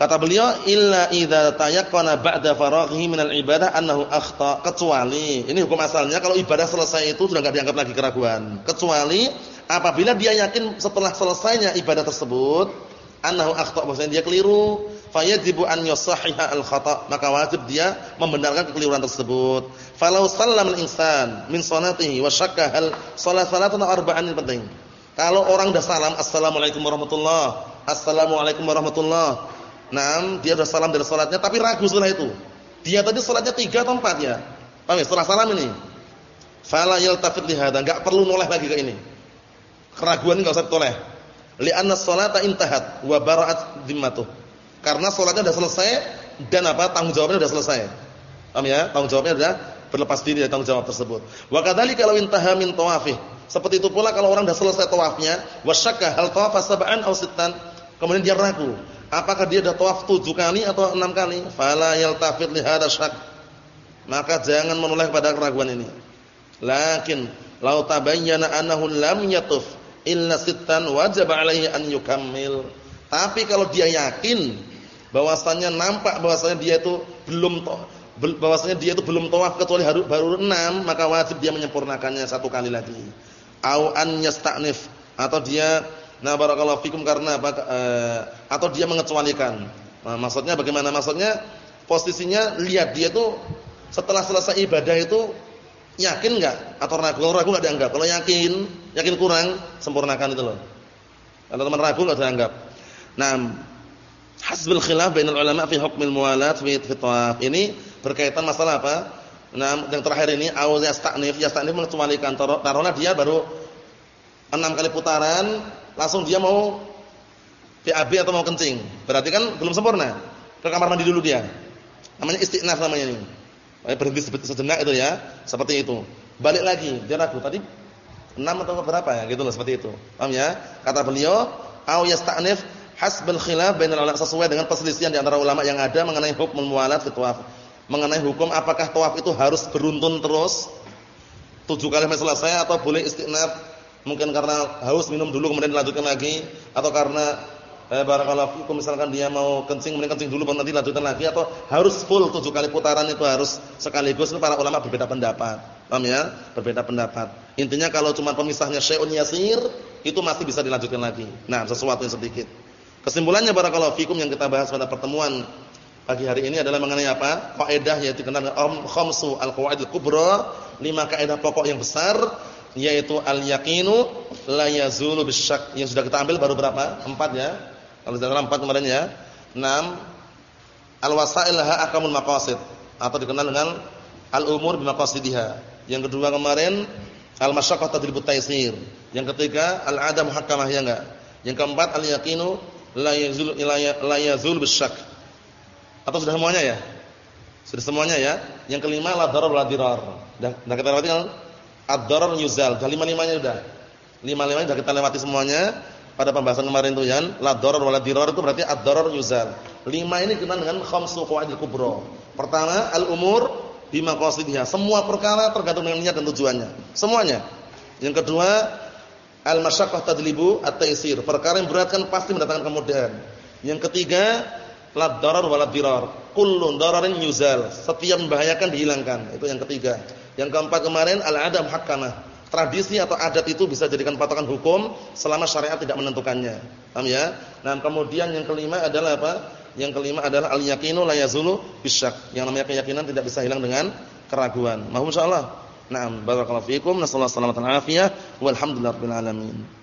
Kata beliau, illa idza tayaqqana ba'da faraghihi minal ibadah annahu akhta, kecuali ini hukum asalnya kalau ibadah selesai itu sudah enggak dianggap lagi keraguan. Kecuali apabila dia yakin setelah selesainya ibadah tersebut annahu akhta, maksudnya dia keliru, fayajibu an yusahhiha al-khata maka wajib dia membenarkan kekeliruan tersebut falau sallama al-insan min salatihi wa syakka hal salat salatan arba'an penting kalau orang dah salam assalamualaikum warahmatullah assalamualaikum warahmatullah Naam, dia sudah salam dari salatnya tapi ragu setelah itu. Dia tadi salatnya 3 atau 4 ya. Paham ya? Setelah salam ini. Fala yaltafit li hadza, enggak perlu noleh lagi ke ini. Keraguan enggak usah toleh. Li'anna sholata intahat wa bara'at dhimmatuh. Karena sholatnya sudah selesai dan apa tanggung jawabnya sudah selesai. Paham ya? Tanggung jawabnya sudah berlepas diri dari tanggung jawab tersebut. Wa kadzalika law intaha min tawafih. Seperti itu pula kalau orang sudah selesai tawafnya, wasyakka hal tawafa sab'an aw sittan. Kemudian dia ragu, apakah dia sudah tawaf 7 kali atau 6 kali? Fala yaltafit li hadha syak. Maka jangan menoleh pada keraguan ini. Lakin law tabayyana annahu lam yatuf illa sittan wajib alaihi an yukammil. Tapi kalau dia yakin bahwasanya nampak bahwasanya dia itu belum bahwasanya dia itu belum tawaf kecuali baru enam maka wajib dia menyempurnakannya satu kali lagi. Au an yasta'nif atau dia nah barakallahu fikum karena apa e, atau dia mengecualikan. Nah, maksudnya bagaimana? Maksudnya posisinya lihat dia itu setelah selesai ibadah itu yakin enggak atau ragu? Kalau ragu enggak dianggap. Kalau yakin, yakin kurang, sempurnakan itu loh. Kalau teman ragu enggak dianggap. Nah, hasbul khilaf bainal ulama fi hukmil muwalat fi tawaf. Ini berkaitan masalah apa? Nah, yang terakhir ini au yastanif, yastanif mengecualikan taruhlah dia baru enam kali putaran, langsung dia mau PAB atau mau kencing. Berarti kan belum sempurna. Ke kamar mandi dulu dia. Namanya istinaf namanya ini. Berhenti sejenak itu ya, seperti itu. Balik lagi, dia ragu tadi enam atau berapa ya, gitu loh seperti itu. Paham ya? Kata beliau, au yastanif hasbal khilaf bainal ulama sesuai dengan perselisihan di antara ulama yang ada mengenai hukum mualat fi tawaf. Mengenai hukum apakah tawaf itu harus beruntun terus tujuh kali selesai atau boleh istinaf mungkin karena haus minum dulu kemudian dilanjutkan lagi atau karena eh, fikum misalkan dia mau kencing kemudian kencing dulu nanti lanjutkan lagi atau harus full tujuh kali putaran itu harus sekaligus para ulama berbeda pendapat. Paham ya? Berbeda pendapat. Intinya kalau cuma pemisahnya syai'un yasir itu masih bisa dilanjutkan lagi. Nah, sesuatu yang sedikit. Kesimpulannya barakallahu fikum yang kita bahas pada pertemuan pagi hari ini adalah mengenai apa? Kaidah yaitu dikenal dengan khamsu al-qawaidul kubra, lima kaidah pokok yang besar yaitu al-yaqinu la yazulu bisyak. Yang sudah kita ambil baru berapa? Empat ya. Kalau sudah empat kemarin ya. Enam. Al-wasail laha akamul maqasid atau dikenal dengan al-umur bimaqasidiha. Yang kedua kemarin al-masyaqqah tadribut taysir. Yang ketiga al-adam muhakkamah ya enggak? Yang keempat al-yaqinu la yazul la yazul bisyak. Atau sudah semuanya ya? Sudah semuanya ya? Yang kelima la darar la dirar. Dah kita lewati kan? Ad-darar yuzal. Dah lima-limanya sudah. Lima-limanya sudah kita lewati semuanya pada pembahasan kemarin itu ya. La darar wa la dirar itu berarti ad-darar yuzal. Lima ini kita dengan khamsu qawaidil kubra. Pertama, al-umur bima qasidiyah. Semua perkara tergantung dengan niat dan tujuannya. Semuanya. Yang kedua, Al-masyaqqah tadlibu at-taysir. Perkara yang berat kan pasti mendatangkan kemudahan. Yang ketiga, la darar wala dirar. Kullun dararin yuzal. Setiap membahayakan dihilangkan. Itu yang ketiga. Yang keempat kemarin al-adam hakkamah. Tradisi atau adat itu bisa jadikan patokan hukum selama syariat tidak menentukannya. Paham ya? Nah, kemudian yang kelima adalah apa? Yang kelima adalah al-yaqinu la yazulu bisyak. Yang namanya keyakinan tidak bisa hilang dengan keraguan. Mohon insyaallah. Naam, barakallahu fiikum. Nasallahu alaihi wasallam. Walhamdulillahirabbil alamin.